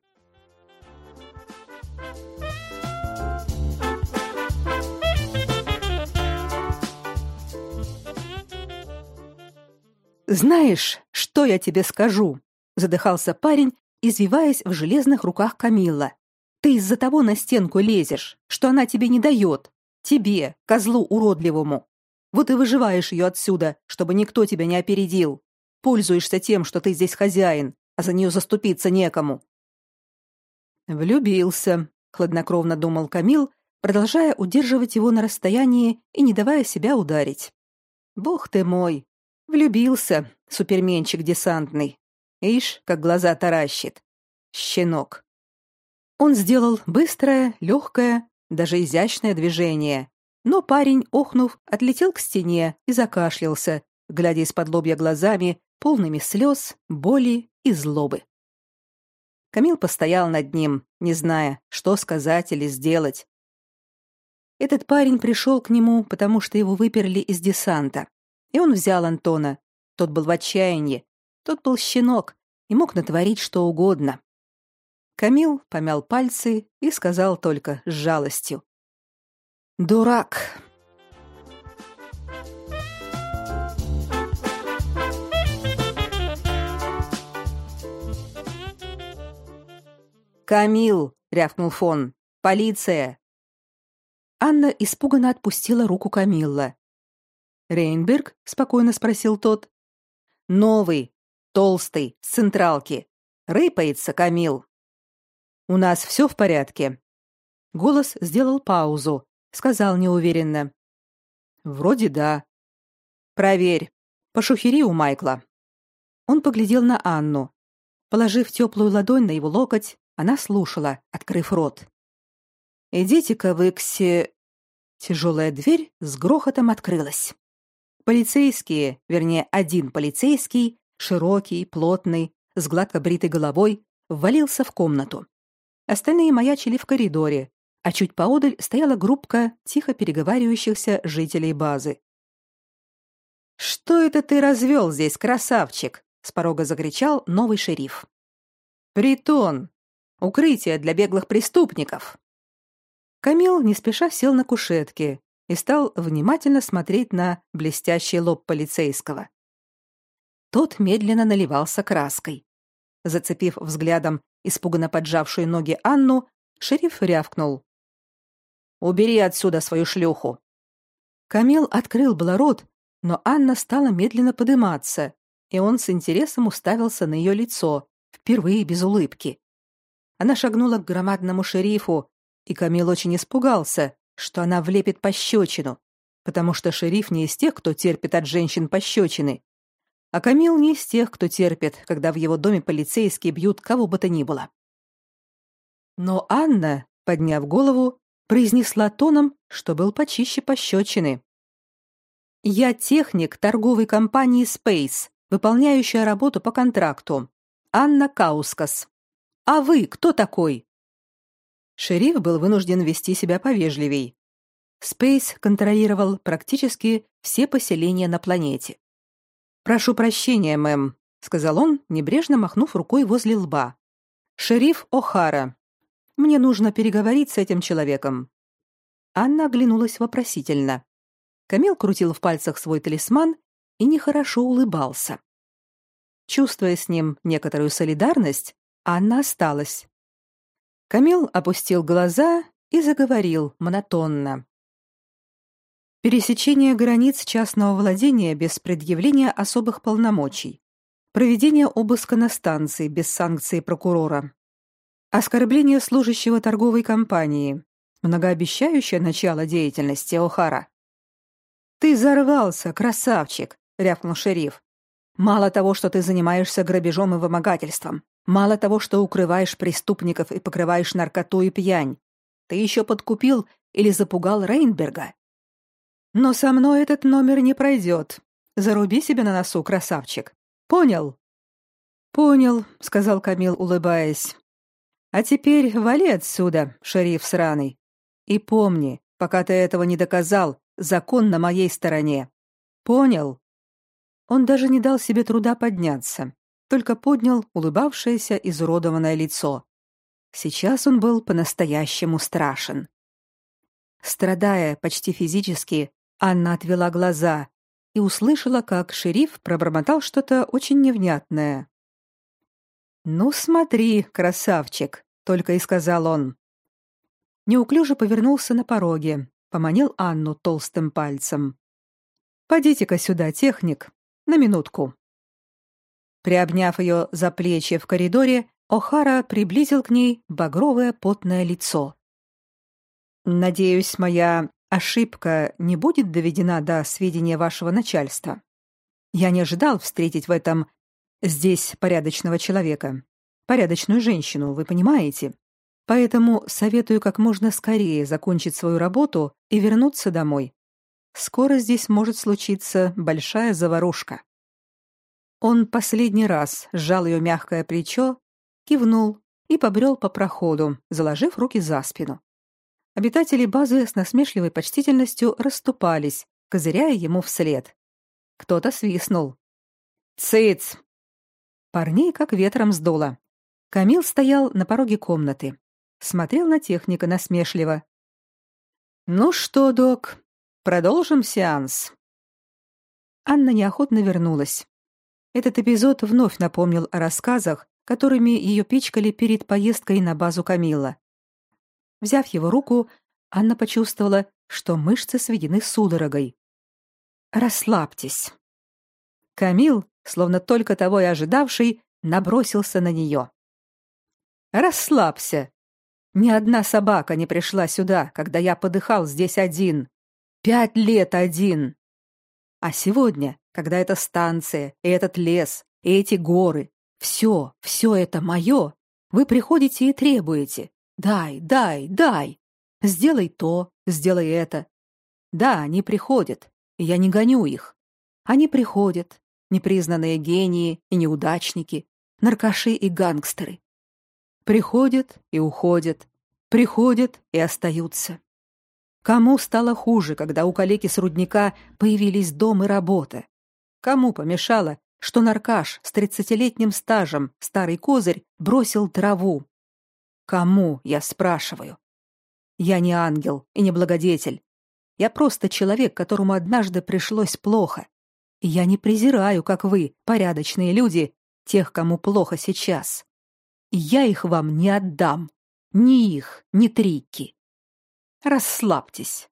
Speaker 1: Знаешь, что я тебе скажу? задыхался парень, извиваясь в железных руках Камилла. Ты из-за того на стенку лезешь, что она тебе не дает. Тебе, козлу уродливому. Вот и выживаешь ее отсюда, чтобы никто тебя не опередил. Пользуешься тем, что ты здесь хозяин, а за нее заступиться некому. Влюбился, хладнокровно думал Камил, продолжая удерживать его на расстоянии и не давая себя ударить. Бог ты мой, влюбился, суперменчик десантный. Ишь, как глаза таращит. Щенок. Он сделал быстрое, легкое, даже изящное движение, но парень, охнув, отлетел к стене и закашлялся, глядя из-под лобья глазами, полными слез, боли и злобы. Камил постоял над ним, не зная, что сказать или сделать. Этот парень пришел к нему, потому что его выперли из десанта. И он взял Антона. Тот был в отчаянии, тот был щенок и мог натворить что угодно. Камил помял пальцы и сказал только с жалостью: "Дурак". Камил, рявкнул фон. Полиция. Анна испуганно отпустила руку Камилла. Рейнберг спокойно спросил тот. Новый, толстый, с централки. Рыпается Камил. У нас все в порядке. Голос сделал паузу, сказал неуверенно: Вроде да. Проверь. Пошухери у Майкла. Он поглядел на Анну. Положив теплую ладонь на его локоть, она слушала, открыв рот. Идите-ка вы к се... Тяжелая дверь с грохотом открылась. Полицейские, вернее, один полицейский, широкий, плотный, с гладко бритой головой, ввалился в комнату. Остальные маячили в коридоре, а чуть поодаль стояла группка тихо переговаривающихся жителей базы. «Что это ты развел здесь, красавчик?» — с порога закричал новый шериф. «Притон! Укрытие для беглых преступников!» Камил не спеша сел на кушетке, и стал внимательно смотреть на блестящий лоб полицейского. Тот медленно наливался краской. Зацепив взглядом испуганно поджавшую ноги Анну, Шериф рявкнул. «Убери отсюда свою шлюху!» Камил открыл было рот, но Анна стала медленно подниматься, и он с интересом уставился на ее лицо, впервые без улыбки. Она шагнула к громадному шерифу, и Камил очень испугался, что она влепит пощечину, потому что шериф не из тех, кто терпит от женщин пощечины, а Камил не из тех, кто терпит, когда в его доме полицейские бьют кого бы то ни было. Но Анна, подняв голову, произнесла тоном, что был почище пощечины. «Я техник торговой компании Space, выполняющая работу по контракту. Анна Каускас. А вы кто такой?» Шериф был вынужден вести себя повежливей. Space контролировал практически все поселения на планете. «Прошу прощения, мэм», — сказал он, небрежно махнув рукой возле лба. «Шериф О'Хара. Мне нужно переговорить с этим человеком». Анна оглянулась вопросительно. Камил крутил в пальцах свой талисман и нехорошо улыбался. Чувствуя с ним некоторую солидарность, Анна осталась. Камил опустил глаза и заговорил монотонно. Пересечение границ частного владения без предъявления особых полномочий. Проведение обыска на станции без санкции прокурора. Оскорбление служащего торговой компании. Многообещающее начало деятельности О'Хара. «Ты взорвался, красавчик!» — рявкнул шериф. «Мало того, что ты занимаешься грабежом и вымогательством, мало того, что укрываешь преступников и покрываешь наркоту и пьянь, ты еще подкупил или запугал Рейнберга. Но со мной этот номер не пройдет. Заруби себе на носу, красавчик. Понял? Понял, сказал Камил, улыбаясь. А теперь вали отсюда, шериф сраный. И помни, пока ты этого не доказал, закон на моей стороне. Понял? Он даже не дал себе труда подняться, только поднял улыбавшееся изуродованное лицо. Сейчас он был по-настоящему страшен. Страдая почти физически, Анна отвела глаза и услышала, как шериф пробормотал что-то очень невнятное. «Ну, смотри, красавчик», — только и сказал он. Неуклюже повернулся на пороге, поманил Анну толстым пальцем. «Подите-ка сюда, техник, на минутку». Приобняв ее за плечи в коридоре, О'Хара приблизил к ней багровое потное лицо. «Надеюсь, моя ошибка не будет доведена до сведения вашего начальства. Я не ожидал встретить в этом здесь порядочного человека, порядочную женщину, вы понимаете? Поэтому советую как можно скорее закончить свою работу и вернуться домой. Скоро здесь может случиться большая заварушка. Он последний раз сжал ее мягкое плечо, кивнул и побрел по проходу, заложив руки за спину. Обитатели базы с насмешливой почтительностью расступались, козыряя ему вслед. Кто-то свистнул. «Цыц!» Парней как ветром сдуло. Камил стоял на пороге комнаты. Смотрел на техника насмешливо. «Ну что, док, продолжим сеанс?» Анна неохотно вернулась. Этот эпизод вновь напомнил о рассказах, которыми ее пичкали перед поездкой на базу Камилла. Взяв его руку, Анна почувствовала, что мышцы сведены судорогой. «Расслабьтесь». Камил, словно только того и ожидавший, набросился на нее. «Расслабься. Ни одна собака не пришла сюда, когда я подыхал здесь один. Пять лет один. А сегодня, когда эта станция, и этот лес, и эти горы, все, все это мое, вы приходите и требуете, Дай, дай, дай. Сделай то, сделай это. Да, они приходят, и я не гоню их. Они приходят, непризнанные гении и неудачники, наркаши и гангстеры. Приходят и уходят, приходят и остаются. Кому стало хуже, когда у калеки с рудника появились дом и работа? Кому помешало, что наркаш с тридцатилетним стажем, старый козырь, бросил траву, Кому, я спрашиваю? Я не ангел и не благодетель. Я просто человек, которому однажды пришлось плохо. И я не презираю, как вы, порядочные люди, тех, кому плохо сейчас. И я их вам не отдам. ни их, ни Трикки. Расслабьтесь.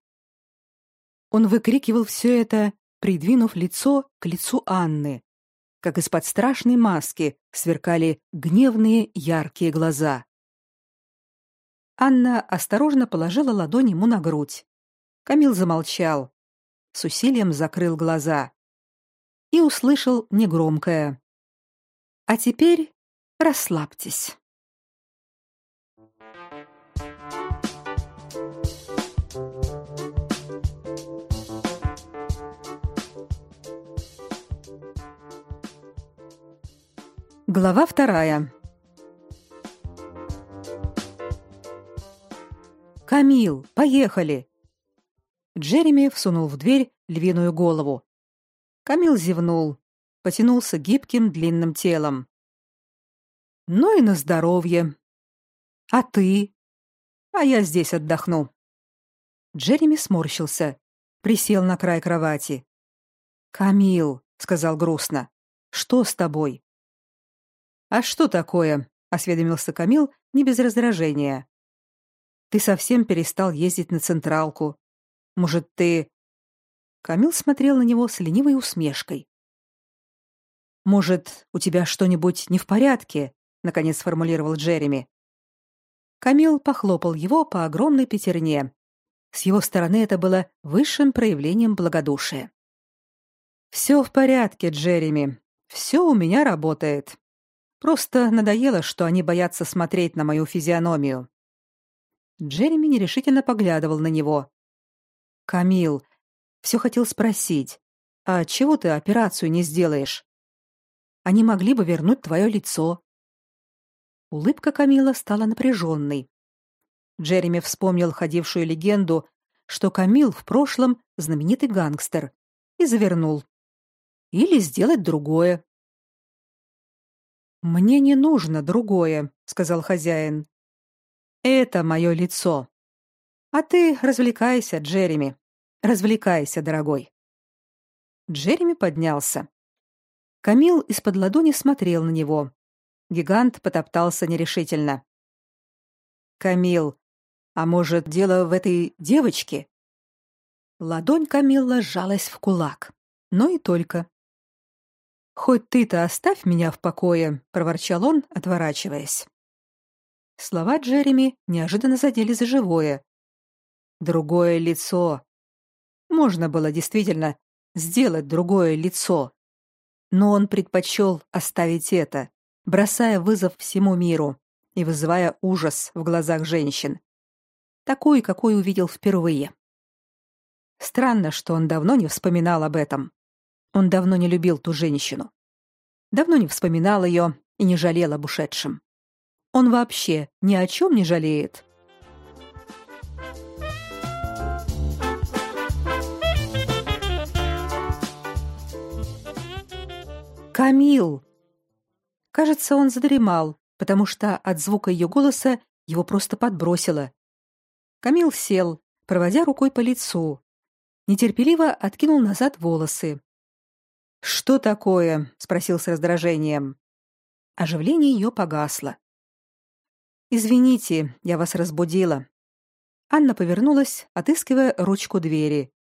Speaker 1: Он выкрикивал все это, придвинув лицо к лицу Анны, как из-под страшной маски сверкали гневные яркие глаза. Анна осторожно положила ладонь ему на грудь. Камил замолчал, с усилием закрыл глаза и услышал негромкое: "А теперь расслабьтесь". Глава вторая. Камил, поехали. Джереми всунул в дверь львиную голову. Камил зевнул, потянулся гибким длинным телом. Ну и на здоровье. А ты? А я здесь отдохну. Джереми сморщился, присел на край кровати. Камил, сказал грустно. Что с тобой? А что такое? осведомился Камил не без раздражения. Ты совсем перестал ездить на централку. Может, ты Камил смотрел на него с ленивой усмешкой. Может, у тебя что-нибудь не в порядке? наконец сформулировал Джереми. Камил похлопал его по огромной пятерне. С его стороны это было высшим проявлением благодушия. Все в порядке, Джереми. Все у меня работает. Просто надоело, что они боятся смотреть на мою физиономию. Джереми нерешительно поглядывал на него. Камил все хотел спросить: "А чего ты операцию не сделаешь? Они могли бы вернуть твое лицо". Улыбка Камила стала напряженной. Джереми вспомнил ходившую легенду, что Камил в прошлом знаменитый гангстер, и завернул. Или сделать другое. Мне не нужно другое, сказал хозяин. Это мое лицо. А ты развлекайся, Джереми. Развлекайся, дорогой. Джереми поднялся. Камил из-под ладони смотрел на него. Гигант потоптался нерешительно. Камил, а может, дело в этой девочке? Ладонь Камилла сжалась в кулак, но и только. Хоть ты-то оставь меня в покое, проворчал он, отворачиваясь. Слова Джереми неожиданно задели за живое. Другое лицо. Можно было действительно сделать другое лицо, но он предпочел оставить это, бросая вызов всему миру и вызывая ужас в глазах женщин, такой, какой увидел впервые. Странно, что он давно не вспоминал об этом. Он давно не любил ту женщину. Давно не вспоминал ее и не жалел об ушедшем. Он вообще ни о чем не жалеет. Камил. Кажется, он задремал, потому что от звука ее голоса его просто подбросило. Камил сел, проводя рукой по лицу. Нетерпеливо откинул назад волосы. Что такое? спросил с раздражением. Оживление ее погасло. Извините, я вас разбудила. Анна повернулась, отыскивая ручку двери.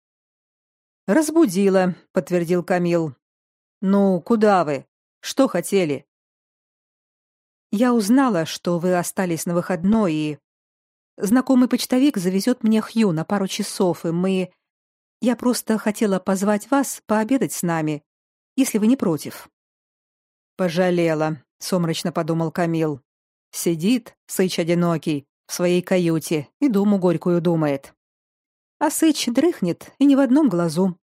Speaker 1: Разбудила, подтвердил Камил. Ну, куда вы? Что хотели? Я узнала, что вы остались на выходной и знакомый почтовик завезет мне Хью на пару часов, и мы Я просто хотела позвать вас пообедать с нами если вы не против. Пожалела, сумрачно подумал Камил. Сидит, сыч одинокий, в своей каюте и думу горькую думает. А сыч дрыхнет и не в одном глазу.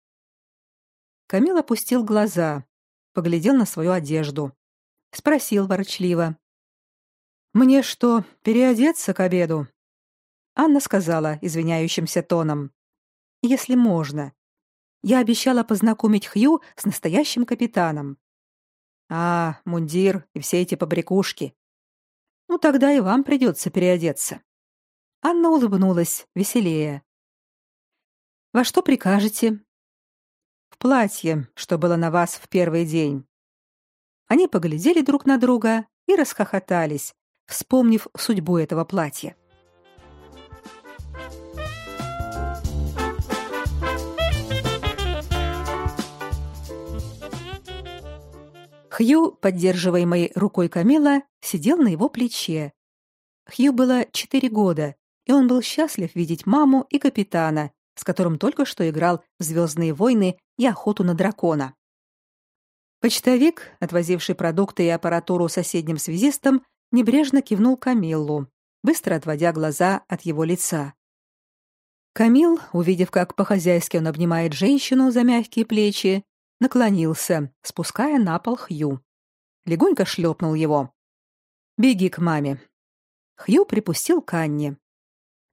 Speaker 1: Камил опустил глаза, поглядел на свою одежду, спросил ворчливо: "Мне что, переодеться к обеду?" Анна сказала извиняющимся тоном: "Если можно. Я обещала познакомить Хью с настоящим капитаном. А, мундир и все эти побрякушки. Ну тогда и вам придется переодеться. Анна улыбнулась, веселее. Во что прикажете? В платье, что было на вас в первый день. Они поглядели друг на друга и расхохотались, вспомнив судьбу этого платья. Хью, поддерживаемый рукой Камила, сидел на его плече. Хью было четыре года, и он был счастлив видеть маму и капитана, с которым только что играл в «Звездные войны» и «Охоту на дракона». Почтовик, отвозивший продукты и аппаратуру соседним связистам, небрежно кивнул Камиллу, быстро отводя глаза от его лица. Камил, увидев, как по-хозяйски он обнимает женщину за мягкие плечи, наклонился, спуская на пол Хью. Легонько шлепнул его. «Беги к маме». Хью припустил к Анне.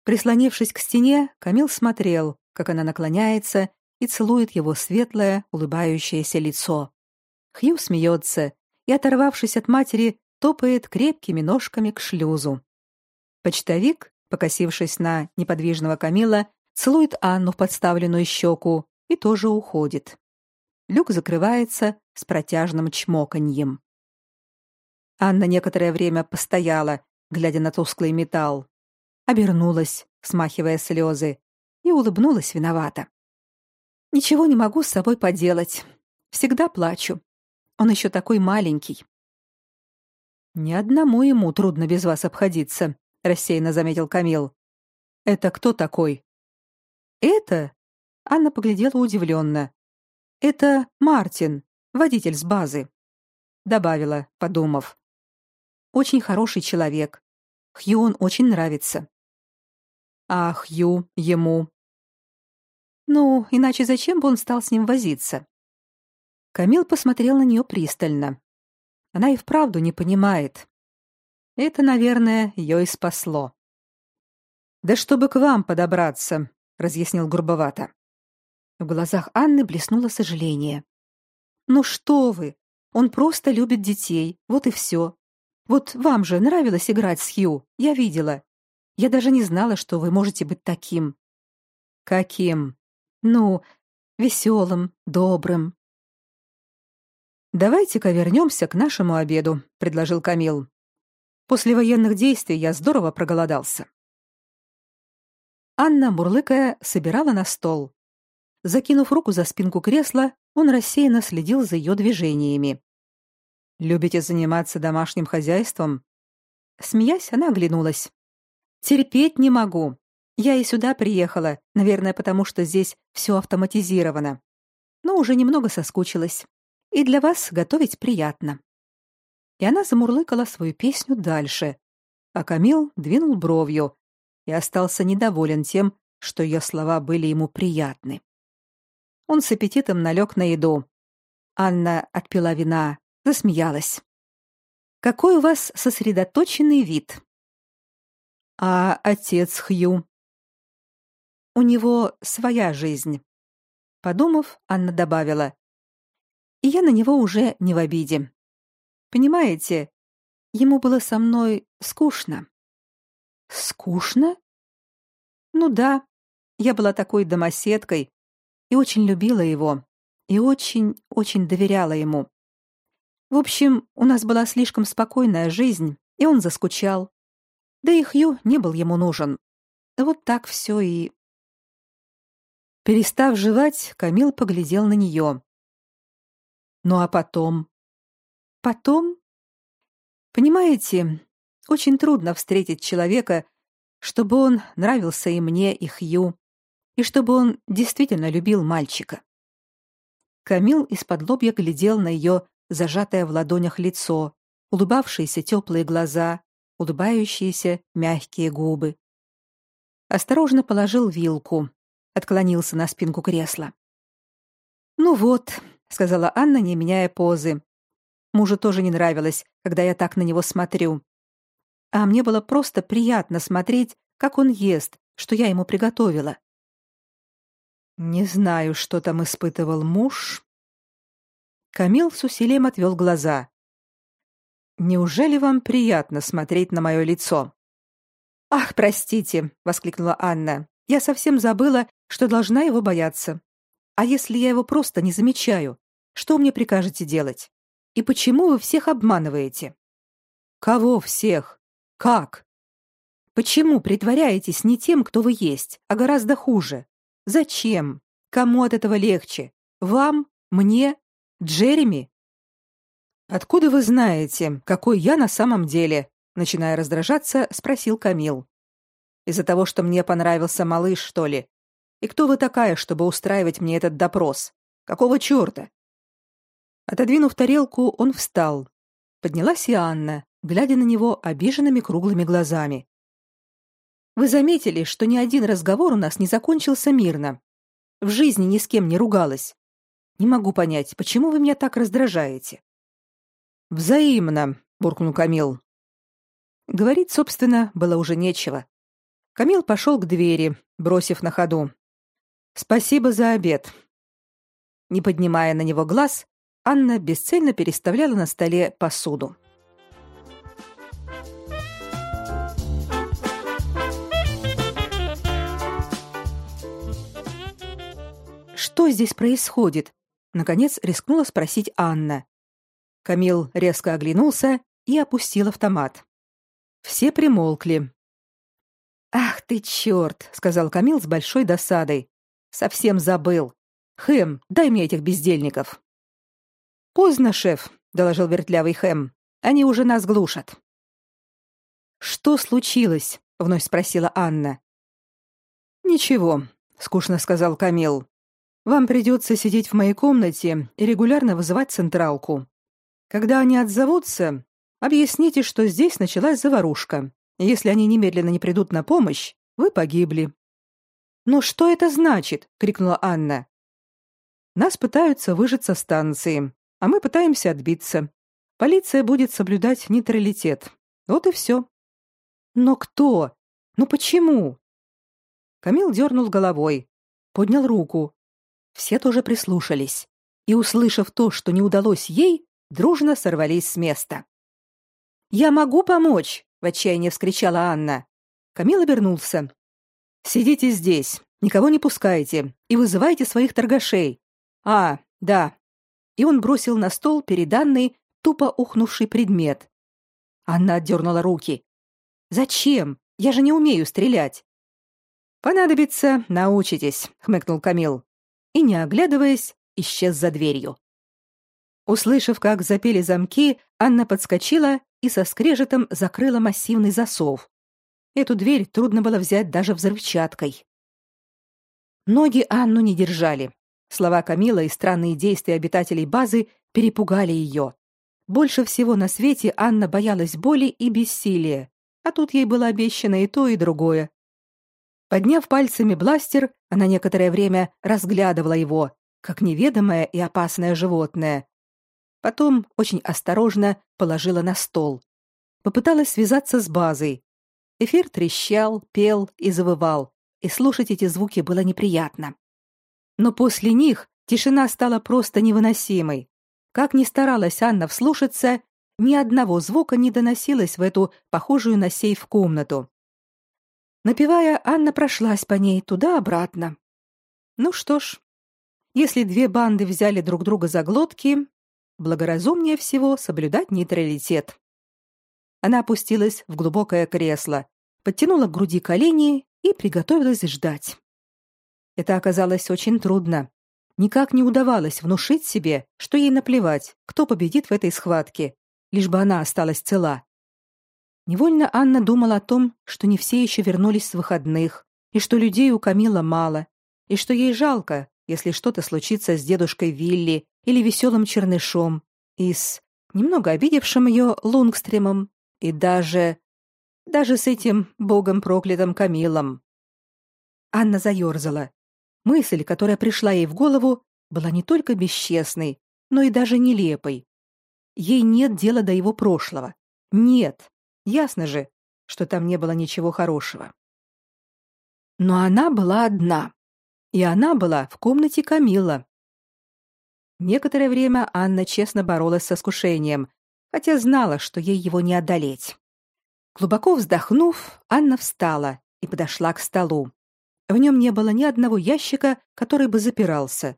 Speaker 1: Прислонившись к стене, Камил смотрел, как она наклоняется и целует его светлое, улыбающееся лицо. Хью смеется и, оторвавшись от матери, топает крепкими ножками к шлюзу. Почтовик, покосившись на неподвижного Камила, целует Анну в подставленную щеку и тоже уходит. Люк закрывается с протяжным чмоканьем. Анна некоторое время постояла, глядя на тусклый металл, обернулась, смахивая слезы, и улыбнулась виновато. Ничего не могу с собой поделать. Всегда плачу. Он еще такой маленький. Ни одному ему трудно без вас обходиться, рассеянно заметил Камил. Это кто такой? Это? Анна поглядела удивленно. Это Мартин, водитель с базы. Добавила, подумав. Очень хороший человек. Хью он очень нравится. А Хью ему. Ну, иначе зачем бы он стал с ним возиться? Камил посмотрел на нее пристально. Она и вправду не понимает. Это, наверное, ее и спасло. Да чтобы к вам подобраться, разъяснил грубовато. В глазах Анны блеснуло сожаление. Ну что вы? Он просто любит детей, вот и все. Вот вам же нравилось играть с Хью, я видела. Я даже не знала, что вы можете быть таким. Каким? Ну, веселым, добрым. Давайте-ка вернемся к нашему обеду, предложил Камил. После военных действий я здорово проголодался. Анна, мурлыкая, собирала на стол. Закинув руку за спинку кресла, он рассеянно следил за ее движениями. Любите заниматься домашним хозяйством? Смеясь, она оглянулась. Терпеть не могу. Я и сюда приехала, наверное, потому что здесь все автоматизировано. Но уже немного соскучилась. И для вас готовить приятно. И она замурлыкала свою песню дальше, а Камил двинул бровью и остался недоволен тем, что ее слова были ему приятны. Он с аппетитом налег на еду. Анна отпила вина, засмеялась. Какой у вас сосредоточенный вид. А отец Хью? У него своя жизнь. Подумав, Анна добавила: И я на него уже не в обиде. Понимаете, ему было со мной скучно. Скучно? Ну да, я была такой домоседкой и очень любила его, и очень-очень доверяла ему. В общем, у нас была слишком спокойная жизнь, и он заскучал. Да и Хью не был ему нужен. Вот так все и... Перестав жевать, Камил поглядел на нее. Ну а потом? Потом? Понимаете, очень трудно встретить человека, чтобы он нравился и мне, и Хью, и чтобы он действительно любил мальчика. Камил из-под лобья глядел на ее зажатое в ладонях лицо, улыбавшиеся теплые глаза, улыбающиеся мягкие губы. Осторожно положил вилку, отклонился на спинку кресла. «Ну вот», — сказала Анна, не меняя позы. Мужу тоже не нравилось, когда я так на него смотрю. А мне было просто приятно смотреть, как он ест, что я ему приготовила. Не знаю, что там испытывал муж, Камил с усилием отвел глаза. Неужели вам приятно смотреть на мое лицо? Ах, простите, воскликнула Анна. Я совсем забыла, что должна его бояться. А если я его просто не замечаю, что мне прикажете делать? И почему вы всех обманываете? Кого всех? Как? Почему притворяетесь не тем, кто вы есть, а гораздо хуже? Зачем? Кому от этого легче? Вам? Мне? Джереми? Откуда вы знаете, какой я на самом деле? начиная раздражаться, спросил Камил. Из-за того, что мне понравился малыш, что ли? И кто вы такая, чтобы устраивать мне этот допрос? Какого чёрта? Отодвинув тарелку, он встал. Поднялась и Анна, глядя на него обиженными круглыми глазами. Вы заметили, что ни один разговор у нас не закончился мирно. В жизни ни с кем не ругалась. Не могу понять, почему вы меня так раздражаете. Взаимно, буркнул Камил. Говорить, собственно, было уже нечего. Камил пошел к двери, бросив на ходу: "Спасибо за обед". Не поднимая на него глаз, Анна бесцельно переставляла на столе посуду. Что здесь происходит? наконец рискнула спросить Анна. Камил резко оглянулся и опустил автомат. Все примолкли. Ах ты чёрт, сказал Камил с большой досадой. Совсем забыл. Хэм, дай мне этих бездельников. Поздно, шеф, доложил вертлявый Хэм. Они уже нас глушат. Что случилось? вновь спросила Анна. Ничего, скучно сказал Камил. Вам придется сидеть в моей комнате и регулярно вызывать централку. Когда они отзовутся, объясните, что здесь началась заварушка. Если они немедленно не придут на помощь, вы погибли. Но что это значит? крикнула Анна. Нас пытаются выжить со станции, а мы пытаемся отбиться. Полиция будет соблюдать нейтралитет. Вот и все. Но кто? Ну почему? Камил дернул головой, поднял руку, все тоже прислушались и, услышав то, что не удалось ей, дружно сорвались с места. «Я могу помочь!» — в отчаянии вскричала Анна. Камил обернулся. «Сидите здесь, никого не пускайте и вызывайте своих торгашей. А, да». И он бросил на стол перед Анной тупо ухнувший предмет. Анна отдернула руки. «Зачем? Я же не умею стрелять». «Понадобится, научитесь», — хмыкнул Камил и, не оглядываясь, исчез за дверью. Услышав, как запели замки, Анна подскочила и со скрежетом закрыла массивный засов. Эту дверь трудно было взять даже взрывчаткой. Ноги Анну не держали. Слова Камила и странные действия обитателей базы перепугали ее. Больше всего на свете Анна боялась боли и бессилия, а тут ей было обещано и то, и другое. Подняв пальцами бластер, она некоторое время разглядывала его, как неведомое и опасное животное. Потом очень осторожно положила на стол. Попыталась связаться с базой. Эфир трещал, пел и завывал, и слушать эти звуки было неприятно. Но после них тишина стала просто невыносимой. Как ни старалась Анна вслушаться, ни одного звука не доносилось в эту похожую на сейф комнату. Напевая, Анна прошлась по ней туда-обратно. Ну что ж, если две банды взяли друг друга за глотки, благоразумнее всего соблюдать нейтралитет. Она опустилась в глубокое кресло, подтянула к груди колени и приготовилась ждать. Это оказалось очень трудно. Никак не удавалось внушить себе, что ей наплевать, кто победит в этой схватке, лишь бы она осталась цела. Невольно Анна думала о том, что не все еще вернулись с выходных, и что людей у Камила мало, и что ей жалко, если что-то случится с дедушкой Вилли или веселым чернышом, и с немного обидевшим ее Лунгстремом, и даже... даже с этим богом проклятым Камилом. Анна заерзала. Мысль, которая пришла ей в голову, была не только бесчестной, но и даже нелепой. Ей нет дела до его прошлого. Нет. Ясно же, что там не было ничего хорошего. Но она была одна. И она была в комнате Камила. Некоторое время Анна честно боролась с искушением, хотя знала, что ей его не одолеть. Глубоко вздохнув, Анна встала и подошла к столу. В нем не было ни одного ящика, который бы запирался.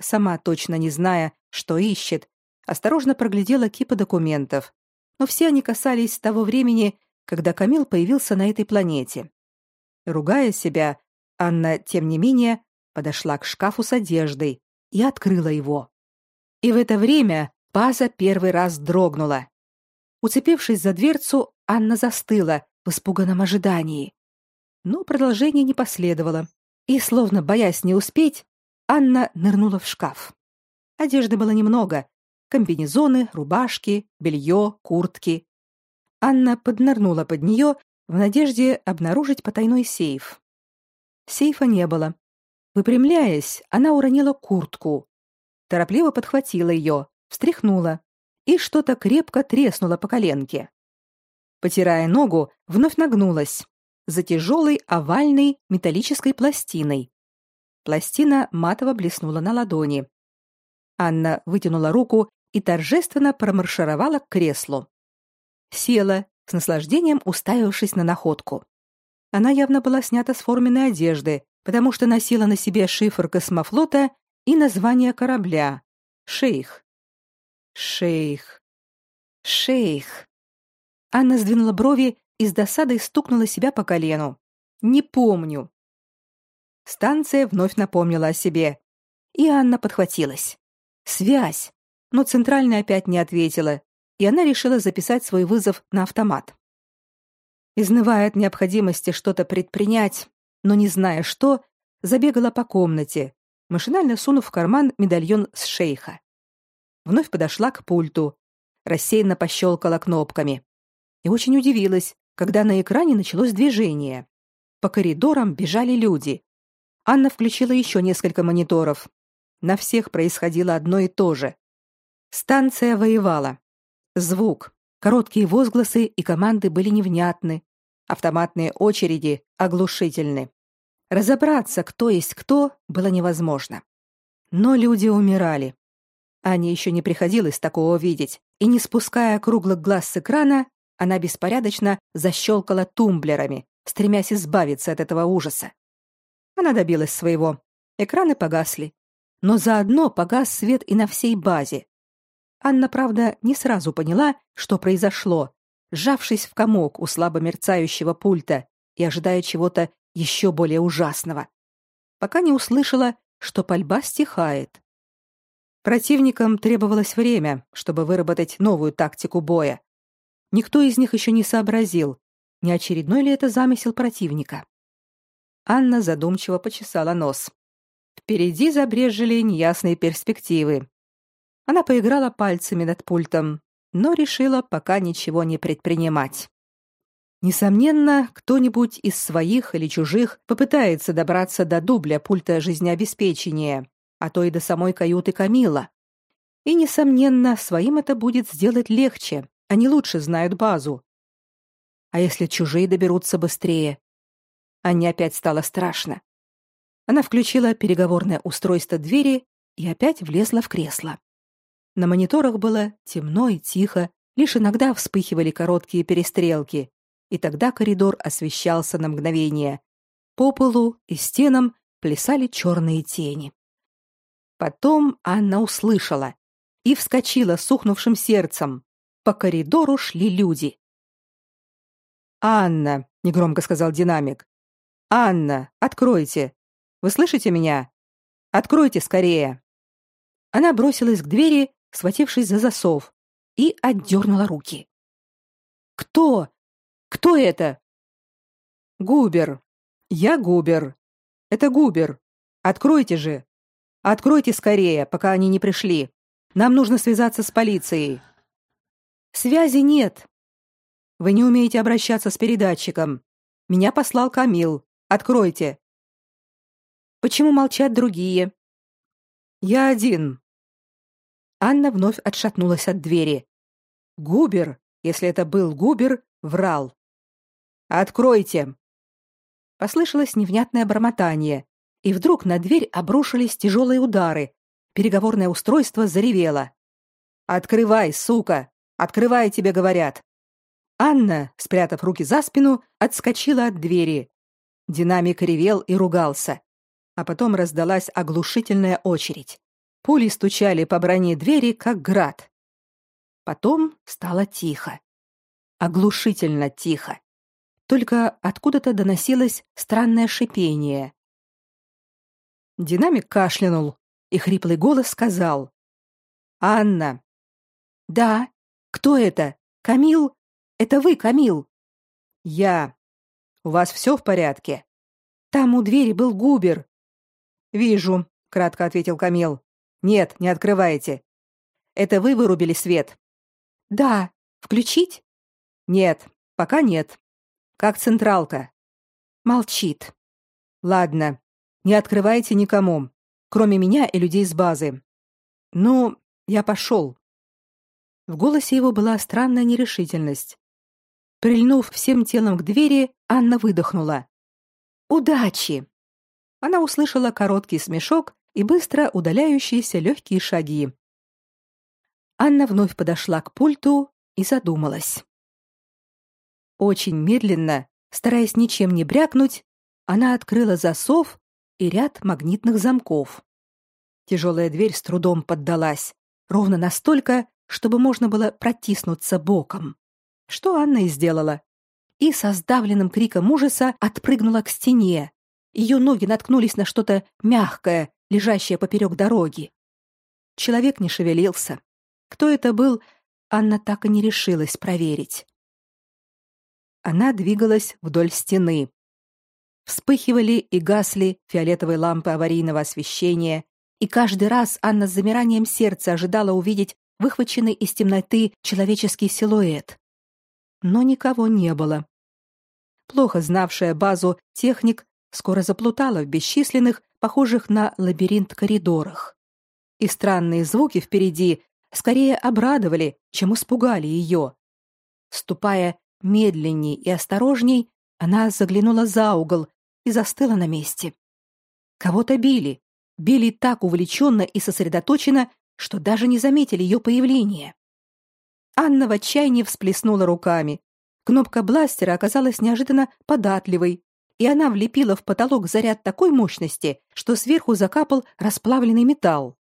Speaker 1: Сама точно не зная, что ищет, осторожно проглядела кипы документов, но все они касались того времени, когда Камил появился на этой планете. Ругая себя, Анна, тем не менее, подошла к шкафу с одеждой и открыла его. И в это время База первый раз дрогнула. Уцепившись за дверцу, Анна застыла в испуганном ожидании. Но продолжение не последовало, и, словно боясь не успеть, Анна нырнула в шкаф. Одежды было немного: комбинезоны, рубашки, белье, куртки. Анна поднырнула под нее в надежде обнаружить потайной сейф. Сейфа не было. Выпрямляясь, она уронила куртку. Торопливо подхватила ее, встряхнула, и что-то крепко треснуло по коленке. Потирая ногу, вновь нагнулась за тяжелой овальной металлической пластиной. Пластина матово блеснула на ладони. Анна вытянула руку и торжественно промаршировала к креслу. Села, с наслаждением уставившись на находку. Она явно была снята с форменной одежды, потому что носила на себе шифр космофлота и название корабля Шейх. Шейх. Шейх. Анна сдвинула брови и с досадой стукнула себя по колену. Не помню. Станция вновь напомнила о себе, и Анна подхватилась. Связь. Но центральная опять не ответила, и она решила записать свой вызов на автомат. Изнывая от необходимости что-то предпринять, но не зная что, забегала по комнате, машинально сунув в карман медальон с шейха. Вновь подошла к пульту, рассеянно пощелкала кнопками и очень удивилась, когда на экране началось движение. По коридорам бежали люди. Анна включила еще несколько мониторов. На всех происходило одно и то же. Станция воевала. Звук, короткие возгласы и команды были невнятны. Автоматные очереди оглушительны. Разобраться, кто есть кто, было невозможно. Но люди умирали. Ане еще не приходилось такого видеть, и не спуская круглых глаз с экрана, она беспорядочно защелкала тумблерами, стремясь избавиться от этого ужаса. Она добилась своего. Экраны погасли, но заодно погас свет и на всей базе. Анна, правда, не сразу поняла, что произошло, сжавшись в комок у слабо мерцающего пульта и ожидая чего-то еще более ужасного, пока не услышала, что пальба стихает. Противникам требовалось время, чтобы выработать новую тактику боя. Никто из них еще не сообразил, не очередной ли это замысел противника. Анна задумчиво почесала нос. Впереди забрежили неясные перспективы. Она поиграла пальцами над пультом, но решила пока ничего не предпринимать. Несомненно, кто-нибудь из своих или чужих попытается добраться до дубля пульта жизнеобеспечения, а то и до самой каюты Камила. И несомненно, своим это будет сделать легче. Они лучше знают базу. А если чужие доберутся быстрее? Анне опять стало страшно. Она включила переговорное устройство двери и опять влезла в кресло. На мониторах было темно и тихо, лишь иногда вспыхивали короткие перестрелки, и тогда коридор освещался на мгновение. По полу и стенам плясали черные тени. Потом Анна услышала и вскочила с ухнувшим сердцем. По коридору шли люди. «Анна», — негромко сказал динамик. «Анна, откройте. Вы слышите меня? Откройте скорее». Она бросилась к двери, схватившись за засов, и отдернула руки. «Кто? Кто это?» «Губер. Я Губер. Это Губер. Откройте же!» Откройте скорее, пока они не пришли. Нам нужно связаться с полицией. Связи нет. Вы не умеете обращаться с передатчиком. Меня послал Камил. Откройте. Почему молчат другие? Я один. Анна вновь отшатнулась от двери. Губер, если это был Губер, врал. Откройте. Послышалось невнятное бормотание, и вдруг на дверь обрушились тяжелые удары. Переговорное устройство заревело. «Открывай, сука! Открывай, тебе говорят!» Анна, спрятав руки за спину, отскочила от двери. Динамик ревел и ругался. А потом раздалась оглушительная очередь. Пули стучали по броне двери, как град. Потом стало тихо. Оглушительно тихо. Только откуда-то доносилось странное шипение. Динамик кашлянул, и хриплый голос сказал: "Анна, Да. Кто это? Камил? Это вы, Камил?
Speaker 2: Я. У вас все в порядке?
Speaker 1: Там у двери был Губер.
Speaker 2: Вижу, кратко ответил Камил. Нет, не открывайте. Это вы вырубили свет?
Speaker 1: Да. Включить?
Speaker 2: Нет, пока нет. Как централка?
Speaker 1: Молчит.
Speaker 2: Ладно. Не открывайте никому, кроме меня и людей с базы. Ну, я пошел.
Speaker 1: В голосе его была странная нерешительность. Прильнув всем телом к двери, Анна выдохнула. Удачи. Она услышала короткий смешок и быстро удаляющиеся легкие шаги. Анна вновь подошла к пульту и задумалась. Очень медленно, стараясь ничем не брякнуть, она открыла засов и ряд магнитных замков. Тяжелая дверь с трудом поддалась, ровно настолько, чтобы можно было протиснуться боком. Что Анна и сделала. И со сдавленным криком ужаса отпрыгнула к стене. Ее ноги наткнулись на что-то мягкое, лежащее поперек дороги. Человек не шевелился. Кто это был, Анна так и не решилась проверить. Она двигалась вдоль стены. Вспыхивали и гасли фиолетовые лампы аварийного освещения, и каждый раз Анна с замиранием сердца ожидала увидеть выхваченный из темноты человеческий силуэт. Но никого не было. Плохо знавшая базу техник скоро заплутала в бесчисленных, похожих на лабиринт коридорах. И странные звуки впереди скорее обрадовали, чем испугали ее. Ступая медленней и осторожней, она заглянула за угол и застыла на месте. Кого-то били, били так увлеченно и сосредоточенно, что даже не заметили ее появления. Анна в отчаянии всплеснула руками. Кнопка бластера оказалась неожиданно податливой, и она влепила в потолок заряд такой мощности, что сверху закапал расплавленный металл.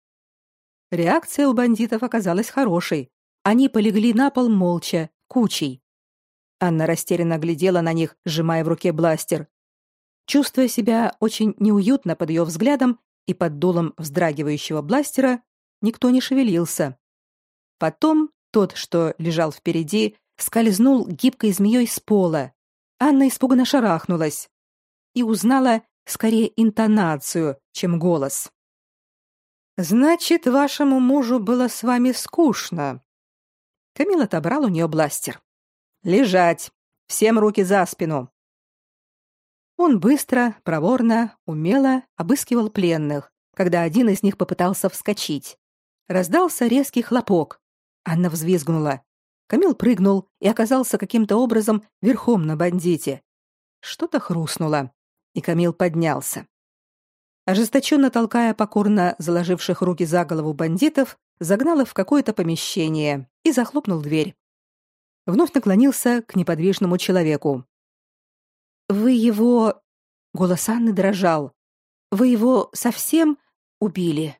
Speaker 1: Реакция у бандитов оказалась хорошей. Они полегли на пол молча, кучей. Анна растерянно глядела на них, сжимая в руке бластер. Чувствуя себя очень неуютно под ее взглядом и под дулом вздрагивающего бластера, никто не шевелился. Потом тот, что лежал впереди, скользнул гибкой змеей с пола. Анна испуганно шарахнулась и узнала скорее интонацию, чем голос. Значит, вашему мужу было с вами скучно. Камил отобрал у нее бластер. Лежать. Всем руки за спину. Он быстро, проворно, умело обыскивал пленных, когда один из них попытался вскочить. Раздался резкий хлопок. Анна взвизгнула. Камил прыгнул и оказался каким-то образом верхом на бандите. Что-то хрустнуло, и Камил поднялся. Ожесточенно толкая покорно заложивших руки за голову бандитов, загнал их в какое-то помещение и захлопнул дверь. Вновь наклонился к неподвижному человеку. «Вы его...» — голос Анны дрожал. «Вы его совсем убили?»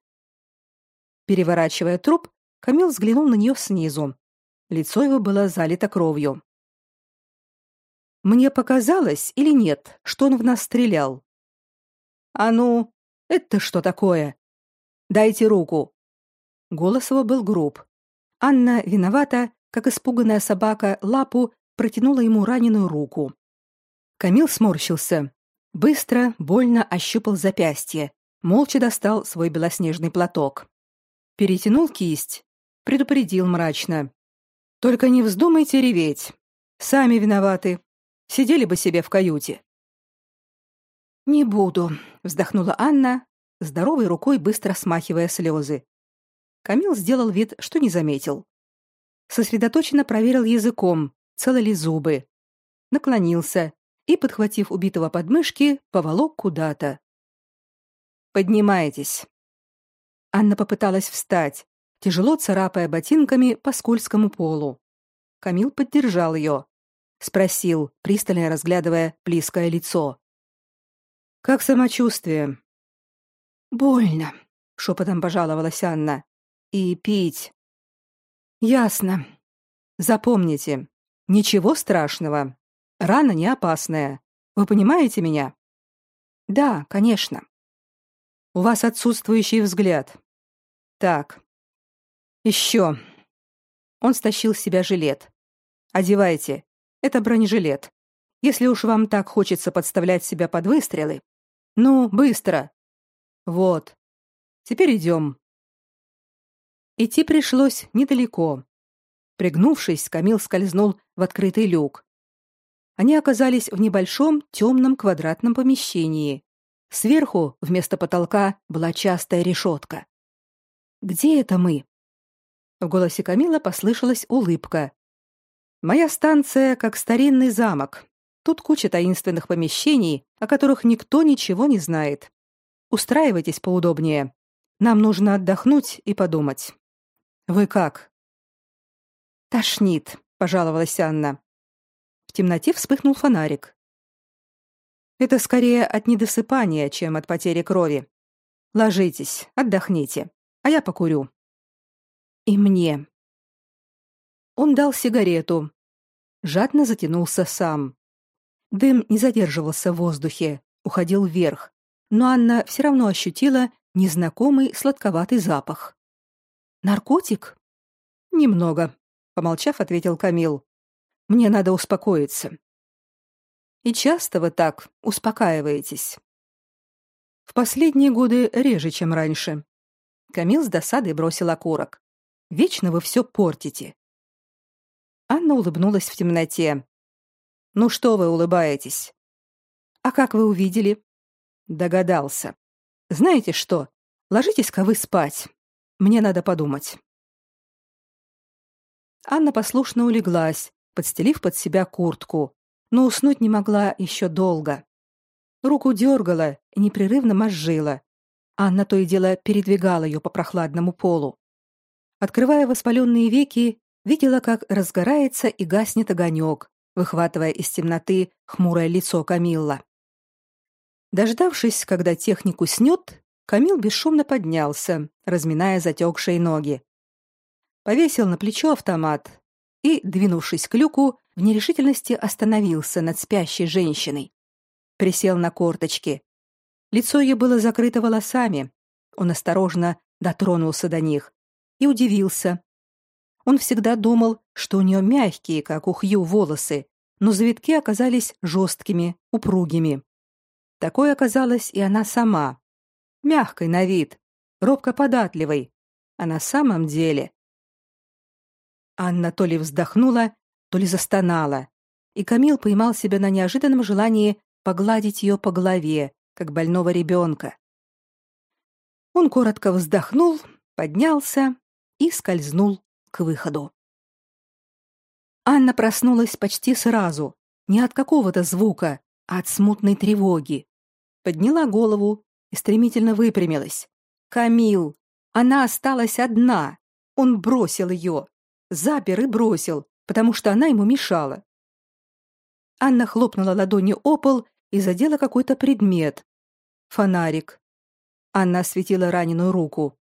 Speaker 1: Переворачивая труп, Камил взглянул на нее снизу. Лицо его было залито кровью. Мне показалось или нет, что он в нас стрелял. А ну, это что такое? Дайте руку. Голос его был груб. Анна виновата, как испуганная собака, лапу протянула ему раненую руку. Камил сморщился, быстро, больно ощупал запястье, молча достал свой белоснежный платок. Перетянул кисть, предупредил мрачно. Только не вздумайте реветь. Сами виноваты. Сидели бы себе в каюте. Не буду, вздохнула Анна, здоровой рукой быстро смахивая слезы. Камил сделал вид, что не заметил. Сосредоточенно проверил языком, целы ли зубы. Наклонился и, подхватив убитого подмышки, поволок куда-то. Поднимайтесь. Анна попыталась встать, тяжело царапая ботинками по скользкому полу. Камил поддержал ее. Спросил, пристально разглядывая близкое лицо. «Как самочувствие?» «Больно», — шепотом пожаловалась Анна. «И пить». «Ясно. Запомните, ничего страшного. Рана не опасная. Вы понимаете меня?» «Да, конечно». «У вас отсутствующий взгляд. Так. Еще. Он стащил с себя жилет. Одевайте. Это бронежилет. Если уж вам так хочется подставлять себя под выстрелы. Ну, быстро. Вот. Теперь идем. Идти пришлось недалеко. Пригнувшись, Камил скользнул в открытый люк. Они оказались в небольшом темном квадратном помещении. Сверху вместо потолка была частая решетка. Где это мы? В голосе Камила послышалась улыбка. Моя станция как старинный замок. Тут куча таинственных помещений, о которых никто ничего не знает. Устраивайтесь поудобнее. Нам нужно отдохнуть и подумать. Вы как? Тошнит, пожаловалась Анна. В темноте вспыхнул фонарик. Это скорее от недосыпания, чем от потери крови. Ложитесь, отдохните, а я покурю. И мне. Он дал сигарету. Жадно затянулся сам. Дым не задерживался в воздухе, уходил вверх, но Анна все равно ощутила незнакомый сладковатый запах. Наркотик? Немного, помолчав, ответил Камил. Мне надо успокоиться. И часто вы так успокаиваетесь? В последние годы реже, чем раньше. Камил с досадой бросил окурок. Вечно вы все портите. Анна улыбнулась в темноте. Ну что вы улыбаетесь? А как вы увидели? Догадался. Знаете что? Ложитесь-ка вы спать. Мне надо подумать. Анна послушно улеглась, подстелив под себя куртку, но уснуть не могла еще долго. Руку дергала и непрерывно мозжила. Анна то и дело передвигала ее по прохладному полу. Открывая воспаленные веки, видела, как разгорается и гаснет огонек, выхватывая из темноты хмурое лицо Камилла. Дождавшись, когда техник уснет, Камил бесшумно поднялся, разминая затекшие ноги. Повесил на плечо автомат и, двинувшись к люку, в нерешительности остановился над спящей женщиной. Присел на корточки. Лицо ее было закрыто волосами. Он осторожно дотронулся до них и удивился. Он всегда думал, что у нее мягкие, как у Хью, волосы, но завитки оказались жесткими, упругими. Такой оказалась и она сама мягкой на вид, робко податливой, а на самом деле Анна то ли вздохнула, то ли застонала, и Камил поймал себя на неожиданном желании погладить ее по голове, как больного ребенка. Он коротко вздохнул, поднялся и скользнул к выходу. Анна проснулась почти сразу, не от какого-то звука, а от смутной тревоги. Подняла голову и стремительно выпрямилась. Камил! Она осталась одна. Он бросил ее. Запер и бросил, потому что она ему мешала. Анна хлопнула ладонью о пол и задела какой-то предмет. Фонарик. Анна осветила раненую руку.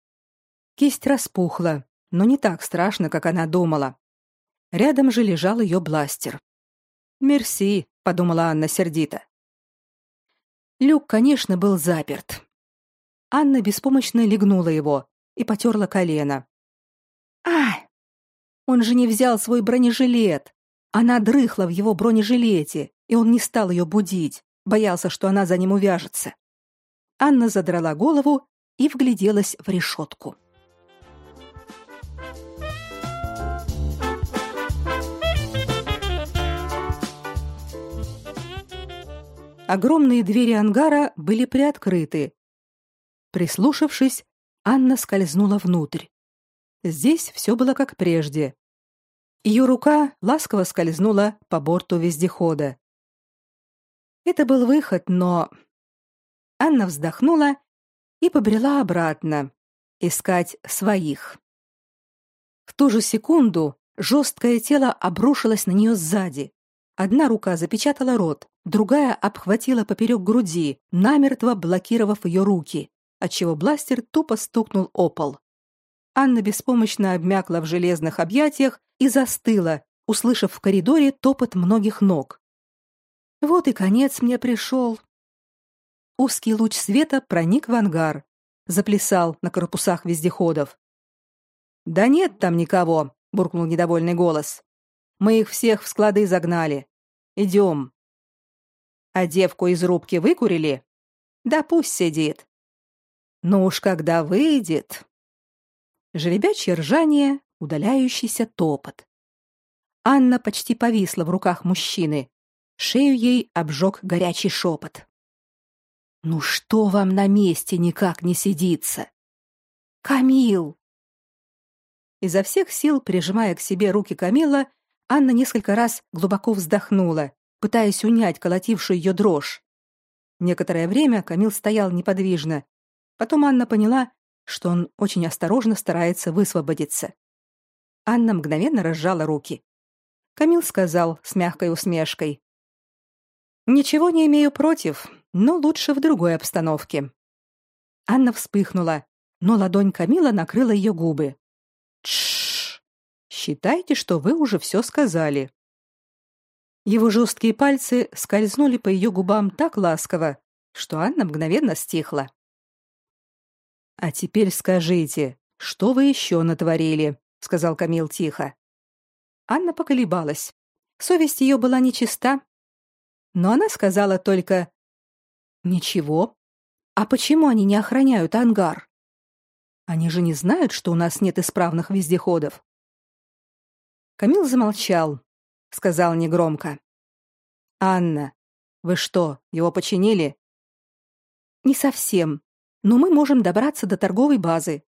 Speaker 1: Кисть распухла, но не так страшно, как она думала. Рядом же лежал ее бластер. «Мерси», — подумала Анна сердито. Люк, конечно, был заперт. Анна беспомощно легнула его и потерла колено. Ай! Он же не взял свой бронежилет. Она дрыхла в его бронежилете, и он не стал ее будить, боялся, что она за ним увяжется. Анна задрала голову и вгляделась в решетку. Огромные двери ангара были приоткрыты. Прислушавшись, Анна скользнула внутрь. Здесь все было как прежде. Ее рука ласково скользнула по борту вездехода. Это был выход, но Анна вздохнула и побрела обратно искать своих. В ту же секунду жесткое тело обрушилось на нее сзади. Одна рука запечатала рот, другая обхватила поперек груди, намертво блокировав ее руки, отчего бластер тупо стукнул о пол. Анна беспомощно обмякла в железных объятиях и застыла, услышав в коридоре топот многих ног. Вот и конец мне пришел. Узкий луч света проник в ангар, заплясал на корпусах вездеходов. Да нет там никого, буркнул недовольный голос. Мы их всех в склады загнали. Идем. А девку из рубки выкурили? Да пусть сидит. Ну уж когда выйдет. Жеребячье ржание, удаляющийся топот. Анна почти повисла в руках мужчины. Шею ей обжег горячий шепот. «Ну что вам на месте никак не сидится?» «Камил!» Изо всех сил, прижимая к себе руки Камила, Анна несколько раз глубоко вздохнула, пытаясь унять колотившую ее дрожь. Некоторое время Камил стоял неподвижно. Потом Анна поняла, что он очень осторожно старается высвободиться. Анна мгновенно разжала руки. Камил сказал с мягкой усмешкой: Ничего не имею против, но лучше в другой обстановке. Анна вспыхнула, но ладонь Камила накрыла ее губы. Тш. Считайте, что вы уже все сказали. Его жесткие пальцы скользнули по ее губам так ласково, что Анна мгновенно стихла. А теперь скажите, что вы еще натворили, сказал Камил тихо. Анна поколебалась. Совесть ее была нечиста. Но она сказала только «Ничего. А почему они не охраняют ангар? Они же не знают, что у нас нет исправных вездеходов». Камил замолчал, сказал негромко. «Анна, вы что, его починили?» «Не совсем, но мы можем добраться до торговой базы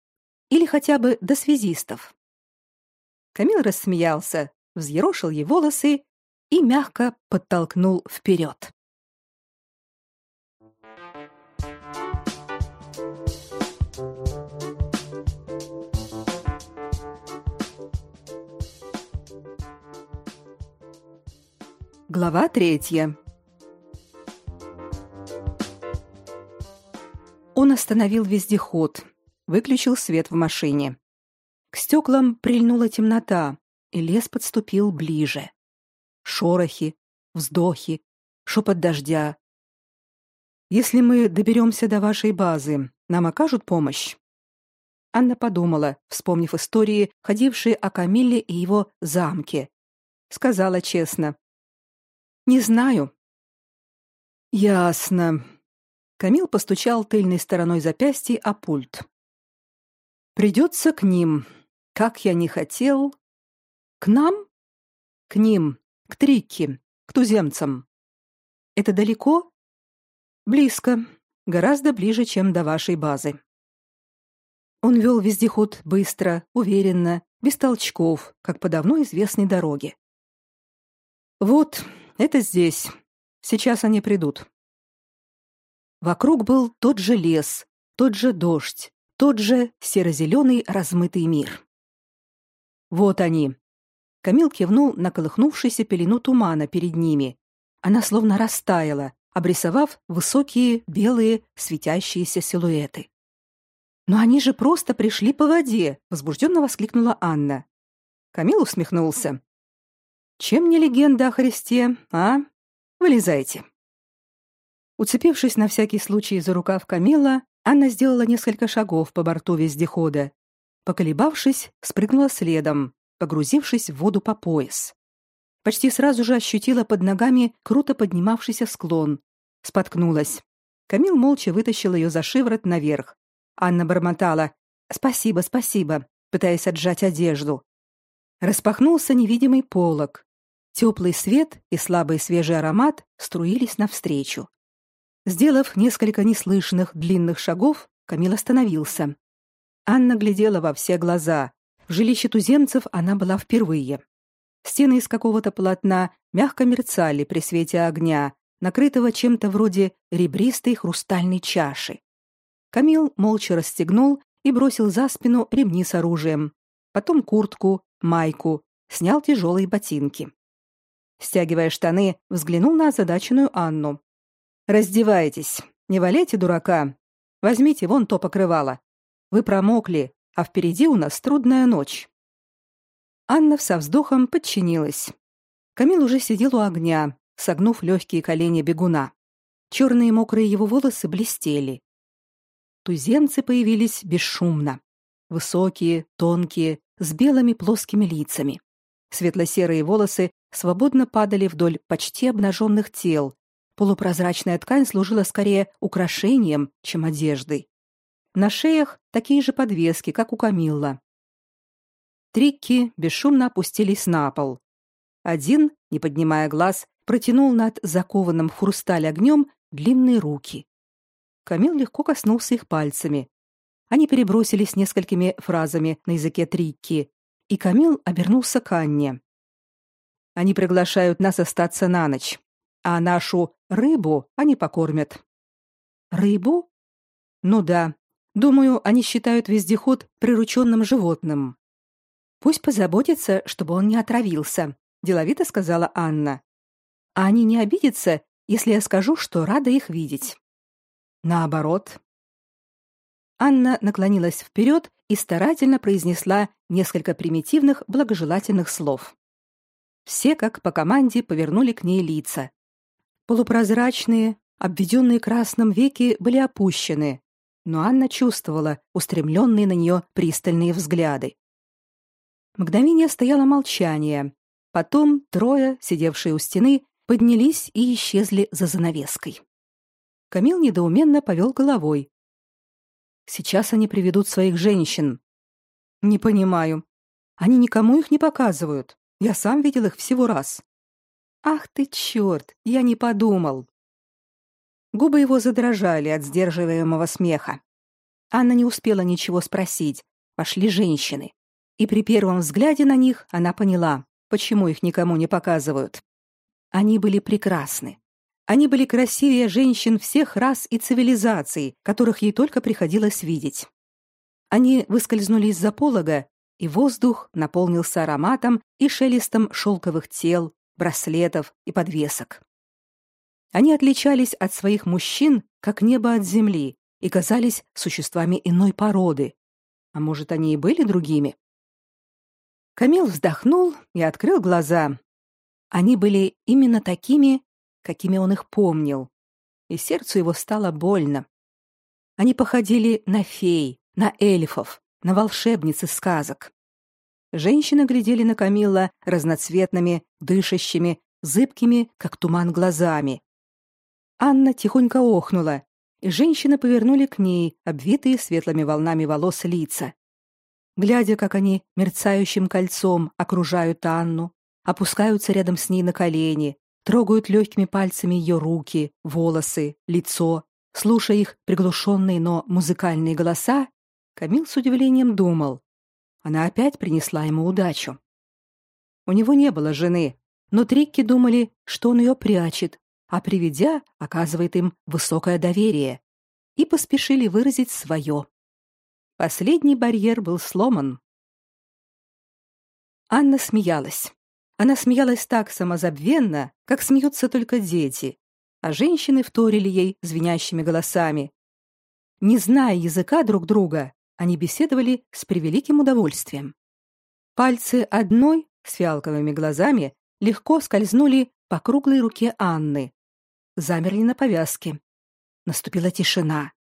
Speaker 1: или хотя бы до связистов». Камил рассмеялся, взъерошил ей волосы и мягко подтолкнул вперед. Глава третья. Он остановил вездеход, выключил свет в машине. К стеклам прильнула темнота, и лес подступил ближе. Шорохи, вздохи, шепот дождя. Если мы доберемся до вашей базы, нам окажут помощь. Анна подумала, вспомнив истории, ходившие о Камилле и его замке. Сказала честно: "Не знаю". Ясно. Камил постучал тыльной стороной запястья о пульт. Придется к ним. Как я не хотел. К нам? К ним, к Трикки, к туземцам. Это далеко? Близко, гораздо ближе, чем до вашей базы. Он вел вездеход быстро, уверенно, без толчков, как по давно известной дороге. Вот, это здесь. Сейчас они придут. Вокруг был тот же лес, тот же дождь, тот же серо-зеленый размытый мир. Вот они. Камил кивнул на колыхнувшуюся пелену тумана перед ними. Она словно растаяла, обрисовав высокие белые светящиеся силуэты. Но они же просто пришли по воде, возбужденно воскликнула Анна. Камил усмехнулся. Чем не легенда о Христе, а? Вылезайте. Уцепившись на всякий случай за рукав Камила, Анна сделала несколько шагов по борту вездехода. Поколебавшись, спрыгнула следом, погрузившись в воду по пояс. Почти сразу же ощутила под ногами круто поднимавшийся склон. Споткнулась. Камил молча вытащил ее за шиворот наверх. Анна бормотала «Спасибо, спасибо», пытаясь отжать одежду. Распахнулся невидимый полог. Теплый свет и слабый свежий аромат струились навстречу. Сделав несколько неслышных длинных шагов, Камил остановился. Анна глядела во все глаза. В жилище туземцев она была впервые. Стены из какого-то полотна мягко мерцали при свете огня, накрытого чем-то вроде ребристой хрустальной чаши. Камил молча расстегнул и бросил за спину ремни с оружием, потом куртку, майку, снял тяжелые ботинки. Стягивая штаны, взглянул на озадаченную Анну. Раздевайтесь, не валяйте дурака. Возьмите вон то покрывало. Вы промокли, а впереди у нас трудная ночь. Анна со вздохом подчинилась. Камил уже сидел у огня, согнув легкие колени бегуна. Черные мокрые его волосы блестели. Туземцы появились бесшумно. Высокие, тонкие, с белыми плоскими лицами. Светло-серые волосы свободно падали вдоль почти обнаженных тел. Полупрозрачная ткань служила скорее украшением, чем одеждой. На шеях такие же подвески, как у Камилла. Трикки бесшумно опустились на пол. Один, не поднимая глаз, протянул над закованным в хрусталь огнем длинные руки. Камил легко коснулся их пальцами. Они перебросились несколькими фразами на языке Трикки, и Камил обернулся к Анне. Они приглашают нас остаться на ночь, а нашу рыбу они покормят. Рыбу? Ну да. Думаю, они считают вездеход прирученным животным. Пусть позаботятся, чтобы он не отравился, деловито сказала Анна. А они не обидятся, если я скажу, что рада их видеть. Наоборот. Анна наклонилась вперед и старательно произнесла несколько примитивных благожелательных слов. Все, как по команде, повернули к ней лица. Полупрозрачные, обведенные красным веки были опущены, но Анна чувствовала устремленные на нее пристальные взгляды. Мгновение стояло молчание. Потом трое, сидевшие у стены, поднялись и исчезли за занавеской. Камил недоуменно повел головой. Сейчас они приведут своих женщин. Не понимаю. Они никому их не показывают. Я сам видел их всего раз. Ах ты чёрт, я не подумал. Губы его задрожали от сдерживаемого смеха. Анна не успела ничего спросить. Пошли женщины и при первом взгляде на них она поняла, почему их никому не показывают. Они были прекрасны. Они были красивее женщин всех рас и цивилизаций, которых ей только приходилось видеть. Они выскользнули из-за полога, и воздух наполнился ароматом и шелестом шелковых тел, браслетов и подвесок. Они отличались от своих мужчин, как небо от земли, и казались существами иной породы. А может, они и были другими? Камил вздохнул и открыл глаза. Они были именно такими, какими он их помнил, и сердцу его стало больно. Они походили на фей, на эльфов, на волшебниц из сказок. Женщины глядели на Камилла разноцветными, дышащими, зыбкими, как туман, глазами. Анна тихонько охнула, и женщины повернули к ней обвитые светлыми волнами волос лица глядя, как они мерцающим кольцом окружают Анну, опускаются рядом с ней на колени, трогают легкими пальцами ее руки, волосы, лицо, слушая их приглушенные, но музыкальные голоса, Камил с удивлением думал, она опять принесла ему удачу. У него не было жены, но Трикки думали, что он ее прячет, а приведя, оказывает им высокое доверие, и поспешили выразить свое. Последний барьер был сломан. Анна смеялась. Она смеялась так самозабвенно, как смеются только дети, а женщины вторили ей звенящими голосами. Не зная языка друг друга, они беседовали с превеликим удовольствием. Пальцы одной с фиалковыми глазами легко скользнули по круглой руке Анны. Замерли на повязке. Наступила тишина.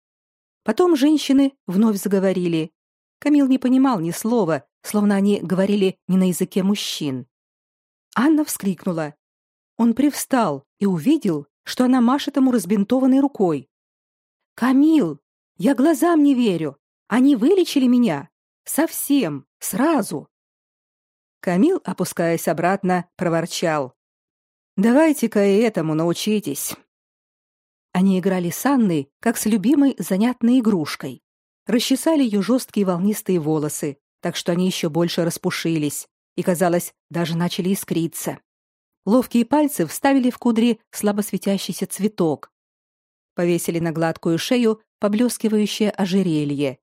Speaker 1: Потом женщины вновь заговорили. Камил не понимал ни слова, словно они говорили не на языке мужчин. Анна вскрикнула. Он привстал и увидел, что она машет ему разбинтованной рукой. «Камил, я глазам не верю. Они вылечили меня. Совсем, сразу». Камил, опускаясь обратно, проворчал. «Давайте-ка и этому научитесь. Они играли с Анной, как с любимой занятной игрушкой. Расчесали ее жесткие волнистые волосы, так что они еще больше распушились и, казалось, даже начали искриться. Ловкие пальцы вставили в кудри слабо светящийся цветок. Повесили на гладкую шею поблескивающее ожерелье.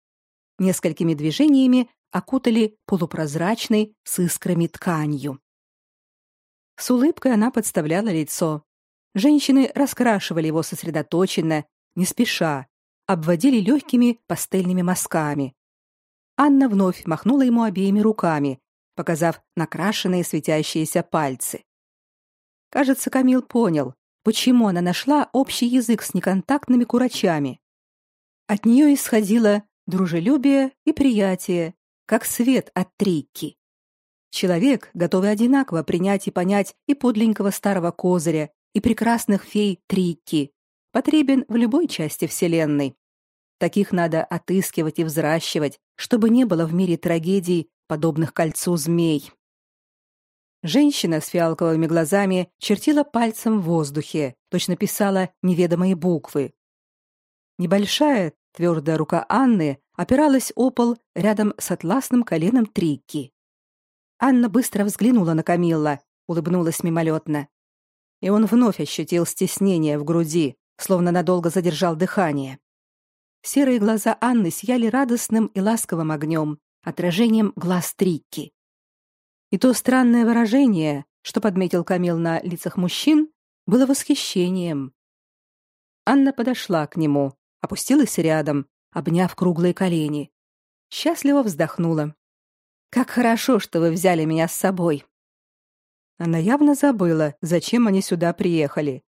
Speaker 1: Несколькими движениями окутали полупрозрачной с искрами тканью. С улыбкой она подставляла лицо, Женщины раскрашивали его сосредоточенно, не спеша, обводили легкими пастельными мазками. Анна вновь махнула ему обеими руками, показав накрашенные светящиеся пальцы. Кажется, Камил понял, почему она нашла общий язык с неконтактными курачами. От нее исходило дружелюбие и приятие, как свет от трики. Человек, готовый одинаково принять и понять и подленького старого козыря, и прекрасных фей Трики, потребен в любой части вселенной. Таких надо отыскивать и взращивать, чтобы не было в мире трагедий, подобных кольцу змей. Женщина с фиалковыми глазами чертила пальцем в воздухе, точно писала неведомые буквы. Небольшая, твердая рука Анны опиралась о пол рядом с атласным коленом Трикки. Анна быстро взглянула на Камилла, улыбнулась мимолетно. И он вновь ощутил стеснение в груди, словно надолго задержал дыхание. Серые глаза Анны сияли радостным и ласковым огнем, отражением глаз Трикки. И то странное выражение, что подметил Камил на лицах мужчин, было восхищением. Анна подошла к нему, опустилась рядом, обняв круглые колени. Счастливо вздохнула. Как хорошо, что вы взяли меня с собой. Она явно забыла, зачем они сюда приехали.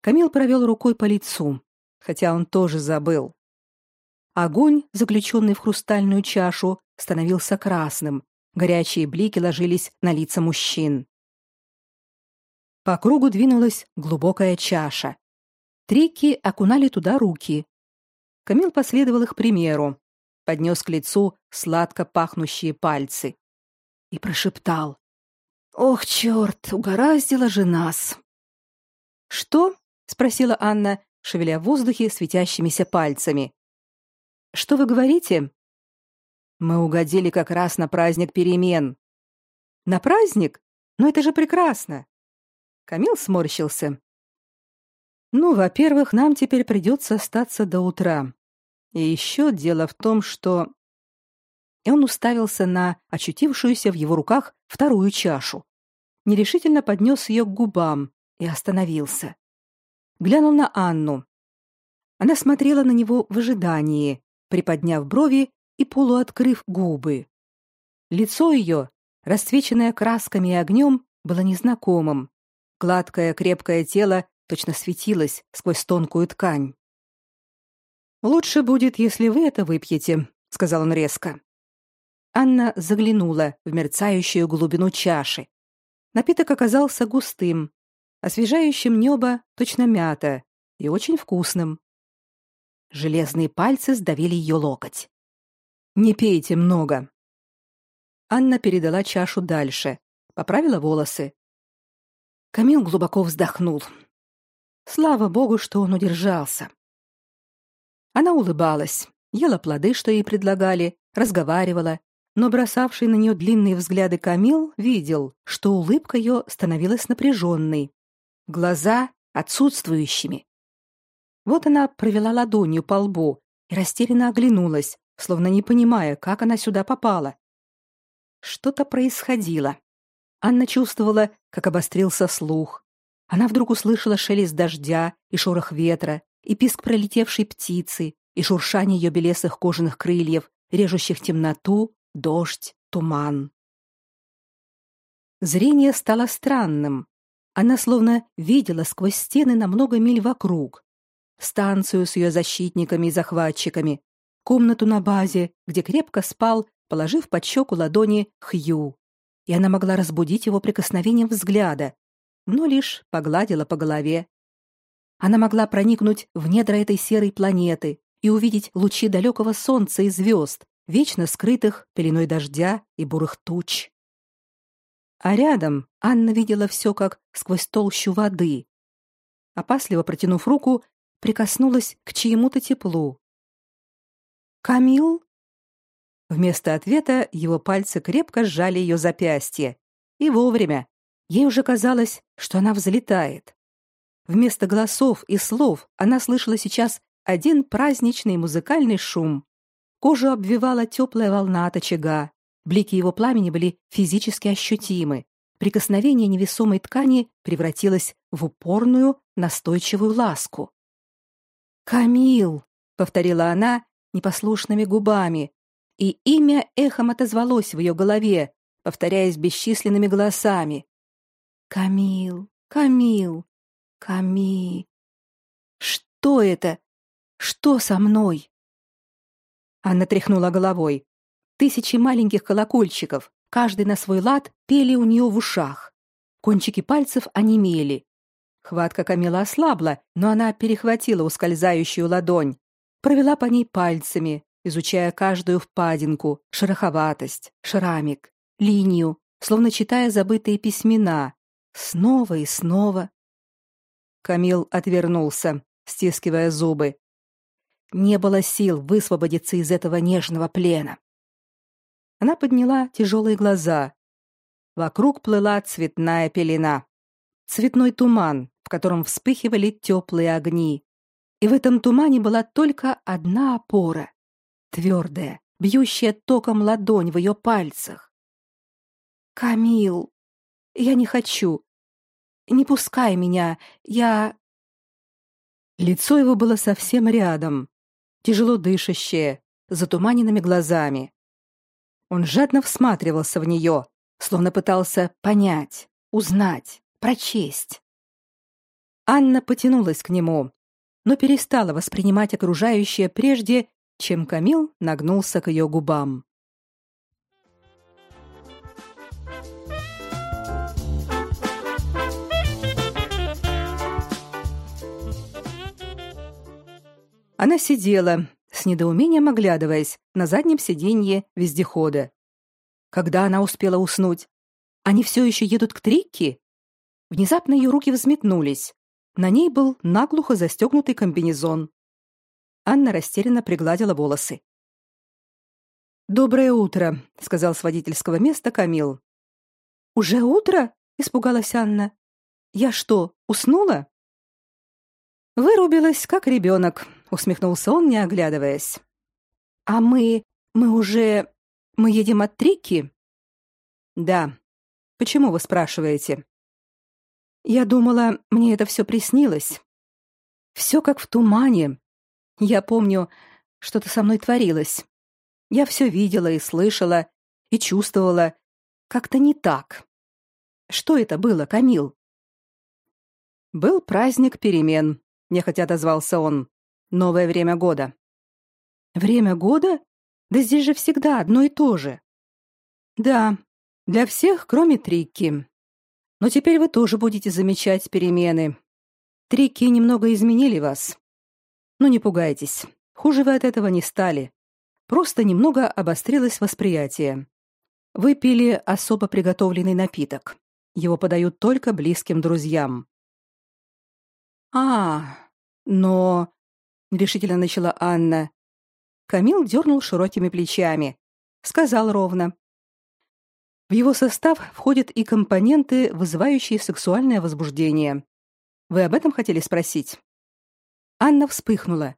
Speaker 1: Камил провел рукой по лицу, хотя он тоже забыл. Огонь, заключенный в хрустальную чашу, становился красным. Горячие блики ложились на лица мужчин. По кругу двинулась глубокая чаша. Трики окунали туда руки. Камил последовал их примеру, поднес к лицу сладко пахнущие пальцы и прошептал. «Ох, черт, угораздило же нас!» «Что?» — спросила Анна, шевеля в воздухе светящимися пальцами. «Что вы говорите?» «Мы угодили как раз на праздник перемен». «На праздник? Но это же прекрасно!» Камил сморщился. «Ну, во-первых, нам теперь придется остаться до утра. И еще дело в том, что...» И он уставился на очутившуюся в его руках вторую чашу. Нерешительно поднес ее к губам и остановился. Глянул на Анну. Она смотрела на него в ожидании, приподняв брови и полуоткрыв губы. Лицо ее, расцвеченное красками и огнем, было незнакомым. Гладкое крепкое тело точно светилось сквозь тонкую ткань. Лучше будет, если вы это выпьете, сказал он резко. Анна заглянула в мерцающую глубину чаши. Напиток оказался густым, освежающим небо, точно мята, и очень вкусным. Железные пальцы сдавили ее локоть. Не пейте много. Анна передала чашу дальше, поправила волосы. Камил глубоко вздохнул. Слава богу, что он удержался. Она улыбалась, ела плоды, что ей предлагали, разговаривала, но бросавший на нее длинные взгляды Камил видел, что улыбка ее становилась напряженной, глаза отсутствующими. Вот она провела ладонью по лбу и растерянно оглянулась, словно не понимая, как она сюда попала. Что-то происходило. Анна чувствовала, как обострился слух. Она вдруг услышала шелест дождя и шорох ветра, и писк пролетевшей птицы, и шуршание ее белесых кожаных крыльев, режущих темноту, дождь, туман. Зрение стало странным. Она словно видела сквозь стены на много миль вокруг. Станцию с ее защитниками и захватчиками, комнату на базе, где крепко спал, положив под щеку ладони Хью. И она могла разбудить его прикосновением взгляда, но лишь погладила по голове, она могла проникнуть в недра этой серой планеты и увидеть лучи далекого солнца и звезд, вечно скрытых пеленой дождя и бурых туч. А рядом Анна видела все как сквозь толщу воды. Опасливо протянув руку, прикоснулась к чьему-то теплу. «Камил?» Вместо ответа его пальцы крепко сжали ее запястье. И вовремя. Ей уже казалось, что она взлетает. Вместо голосов и слов она слышала сейчас один праздничный музыкальный шум. Кожу обвивала теплая волна от очага. Блики его пламени были физически ощутимы. Прикосновение невесомой ткани превратилось в упорную, настойчивую ласку. «Камил!» — повторила она непослушными губами, и имя эхом отозвалось в ее голове, повторяясь бесчисленными голосами. «Камил! Камил! Ками. Что это? Что со мной? Анна тряхнула головой. Тысячи маленьких колокольчиков, каждый на свой лад, пели у нее в ушах. Кончики пальцев онемели. Хватка Камила ослабла, но она перехватила ускользающую ладонь, провела по ней пальцами, изучая каждую впадинку, шероховатость, шрамик, линию, словно читая забытые письмена, снова и снова. Камил отвернулся, стискивая зубы. Не было сил высвободиться из этого нежного плена. Она подняла тяжелые глаза. Вокруг плыла цветная пелена. Цветной туман, в котором вспыхивали теплые огни. И в этом тумане была только одна опора. Твердая, бьющая током ладонь в ее пальцах. «Камил, я не хочу. Не пускай меня. Я...» Лицо его было совсем рядом, тяжело дышащее, затуманенными глазами. Он жадно всматривался в нее, словно пытался понять, узнать, прочесть. Анна потянулась к нему, но перестала воспринимать окружающее прежде, чем Камил нагнулся к ее губам. Она сидела, с недоумением оглядываясь на заднем сиденье вездехода. Когда она успела уснуть? Они все еще едут к Трикки? Внезапно ее руки взметнулись. На ней был наглухо застегнутый комбинезон. Анна растерянно пригладила волосы. «Доброе утро», — сказал с водительского места Камил. «Уже утро?» — испугалась Анна. «Я что, уснула?» Вырубилась, как ребенок, усмехнулся он, не оглядываясь. А мы, мы уже, мы едем от Трики? Да. Почему вы спрашиваете? Я думала, мне это все приснилось. Все как в тумане. Я помню, что-то со мной творилось. Я все видела и слышала, и чувствовала. Как-то не так. Что это было, Камил? Был праздник перемен, нехотя отозвался он. Новое время года. Время года? Да здесь же всегда одно и то же. Да, для всех, кроме Трикки. Но теперь вы тоже будете замечать перемены. Трикки немного изменили вас. Но не пугайтесь. Хуже вы от этого не стали. Просто немного обострилось восприятие. Вы пили особо приготовленный напиток. Его подают только близким друзьям. А, но решительно начала Анна. Камил дернул широкими плечами, сказал ровно: в его состав входят и компоненты, вызывающие сексуальное возбуждение. Вы об этом хотели спросить? Анна вспыхнула.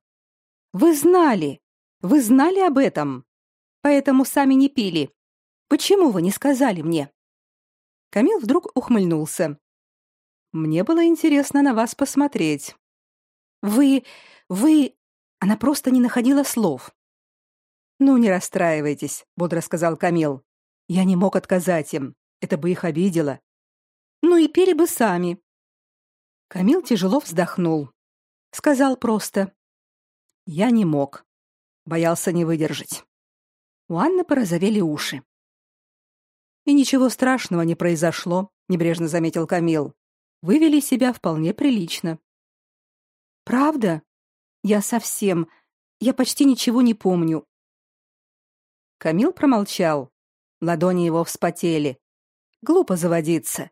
Speaker 1: Вы знали? Вы знали об этом? Поэтому сами не пили. Почему вы не сказали мне? Камил вдруг ухмыльнулся. Мне было интересно на вас посмотреть. Вы вы Она просто не находила слов. Ну не расстраивайтесь, бодро сказал Камил. Я не мог отказать им. Это бы их обидело. Ну и пили бы сами. Камил тяжело вздохнул. Сказал просто: "Я не мог. Боялся не выдержать". У Анны порозовели уши. И ничего страшного не произошло, небрежно заметил Камил. Вы вели себя вполне прилично. Правда? Я совсем, я почти ничего не помню. Камил промолчал. Ладони его вспотели. Глупо заводиться.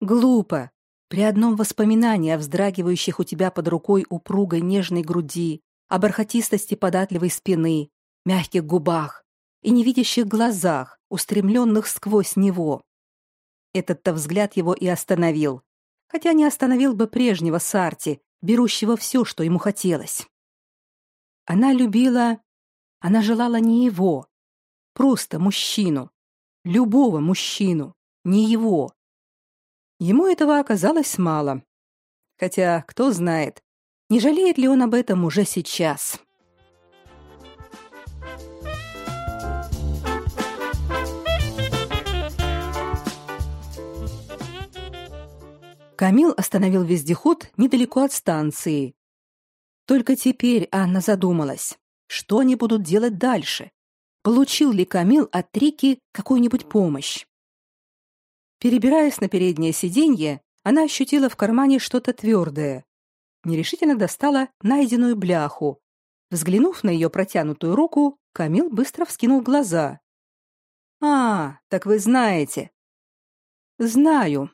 Speaker 1: Глупо. При одном воспоминании о вздрагивающих у тебя под рукой упругой нежной груди, о бархатистости податливой спины, мягких губах и невидящих глазах, устремленных сквозь него. Этот-то взгляд его и остановил, хотя не остановил бы прежнего Сарти, берущего все, что ему хотелось. Она любила, она желала не его, просто мужчину, любого мужчину, не его. Ему этого оказалось мало. Хотя, кто знает, не жалеет ли он об этом уже сейчас. Камил остановил вездеход недалеко от станции. Только теперь Анна задумалась, что они будут делать дальше. Получил ли Камил от Трики какую-нибудь помощь. Перебираясь на переднее сиденье, она ощутила в кармане что-то твердое. Нерешительно достала найденную бляху. Взглянув на ее протянутую руку, Камил быстро вскинул глаза. «А, так вы знаете». «Знаю».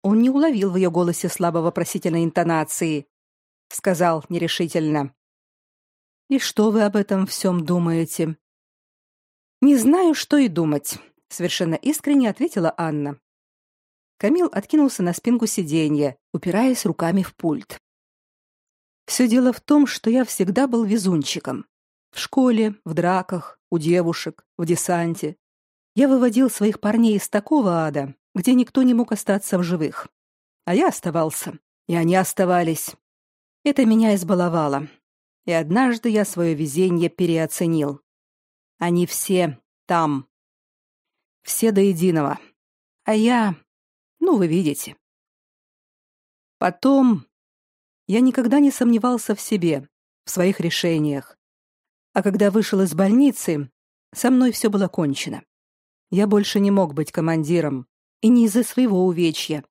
Speaker 1: Он не уловил в ее голосе слабо вопросительной интонации. Сказал нерешительно. «И что вы об этом всем думаете?» «Не знаю, что и думать», — совершенно искренне ответила Анна. Камил откинулся на спинку сиденья, упираясь руками в пульт. Все дело в том, что я всегда был везунчиком. В школе, в драках, у девушек, в десанте. Я выводил своих парней из такого ада, где никто не мог остаться в живых. А я оставался, и они оставались. Это меня избаловало. И однажды я свое везение переоценил. Они все там. Все до единого. А я ну, вы видите. Потом я никогда не сомневался в себе, в своих решениях. А когда вышел из больницы, со мной все было кончено. Я больше не мог быть командиром, и не из-за своего увечья.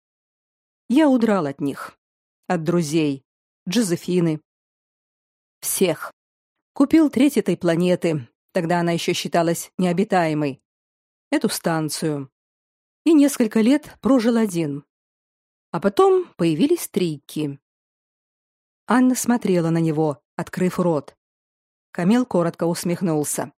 Speaker 1: Я удрал от них, от друзей, Джозефины, всех. Купил треть этой планеты, тогда она еще считалась необитаемой, эту станцию, и несколько лет прожил один. А потом появились трики. Анна смотрела на него, открыв рот. Камил коротко усмехнулся.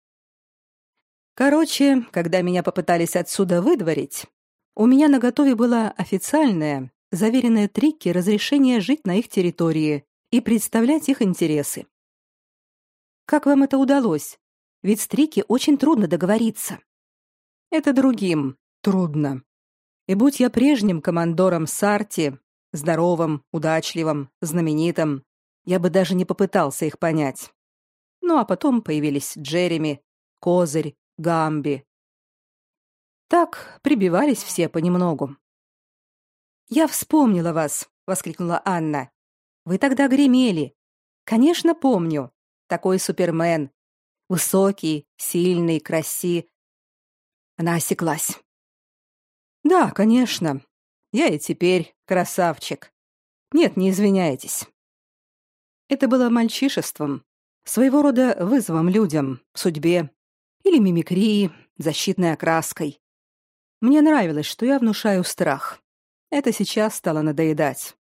Speaker 1: Короче, когда меня попытались отсюда выдворить, у меня наготове было официальное, заверенное трики разрешение жить на их территории и представлять их интересы. Как вам это удалось? Ведь с трики очень трудно договориться. Это другим, трудно. И будь я прежним командором Сарти, здоровым, удачливым, знаменитым, я бы даже не попытался их понять. Ну а потом появились Джереми, Козырь, Гамби. Так прибивались все понемногу. «Я вспомнила вас!» — воскликнула Анна. «Вы тогда гремели. Конечно, помню. Такой супермен. Высокий, сильный, красивый. Она осеклась. Да, конечно. Я и теперь красавчик. Нет, не извиняйтесь. Это было мальчишеством, своего рода вызовом людям, судьбе или мимикрией, защитной окраской. Мне нравилось, что я внушаю страх. Это сейчас стало надоедать.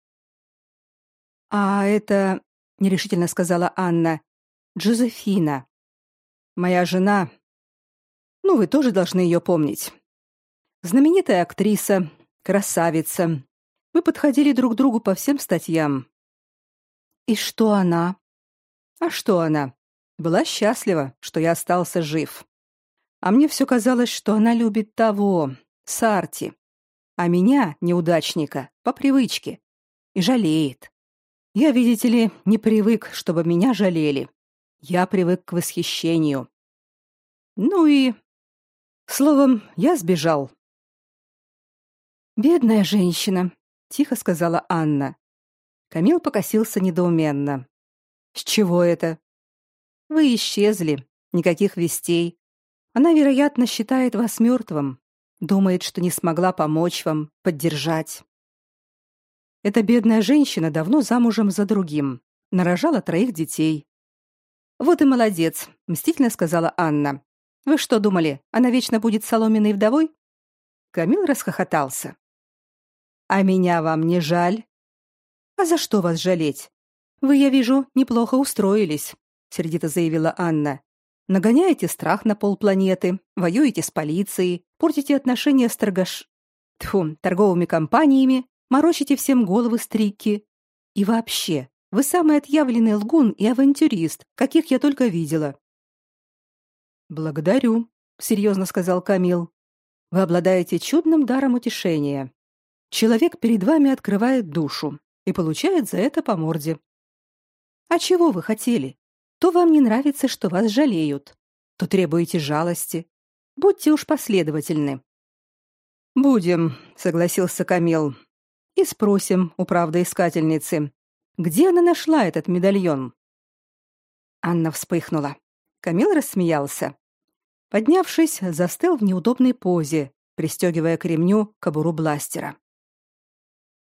Speaker 1: А это, нерешительно сказала Анна, Джозефина. Моя жена. Ну, вы тоже должны ее помнить. Знаменитая актриса, красавица. Мы подходили друг другу по всем статьям. И что она? А что она? Была счастлива, что я остался жив. А мне все казалось, что она любит того, Сарти, а меня, неудачника, по привычке. И жалеет. Я, видите ли, не привык, чтобы меня жалели. Я привык к восхищению. Ну и... Словом, я сбежал. Бедная женщина, тихо сказала Анна. Камил покосился недоуменно. С чего это? Вы исчезли, никаких вестей. Она, вероятно, считает вас мертвым, думает, что не смогла помочь вам, поддержать. Эта бедная женщина давно замужем за другим, нарожала троих детей. Вот и молодец, мстительно сказала Анна. Вы что думали, она вечно будет соломенной вдовой? Камил расхохотался. А меня вам не жаль? А за что вас жалеть? Вы, я вижу, неплохо устроились, сердито заявила Анна. Нагоняете страх на полпланеты, воюете с полицией, портите отношения с торгаш... Тьфу, торговыми компаниями, морочите всем головы стрики. И вообще, вы самый отъявленный лгун и авантюрист, каких я только видела. Благодарю, серьезно сказал Камил. Вы обладаете чудным даром утешения. Человек перед вами открывает душу и получает за это по морде. А чего вы хотели? То вам не нравится, что вас жалеют, то требуете жалости. Будьте уж последовательны. Будем, согласился Камил. И спросим у правдоискательницы, где она нашла этот медальон. Анна вспыхнула. Камил рассмеялся. Поднявшись, застыл в неудобной позе, пристегивая к ремню кобуру бластера.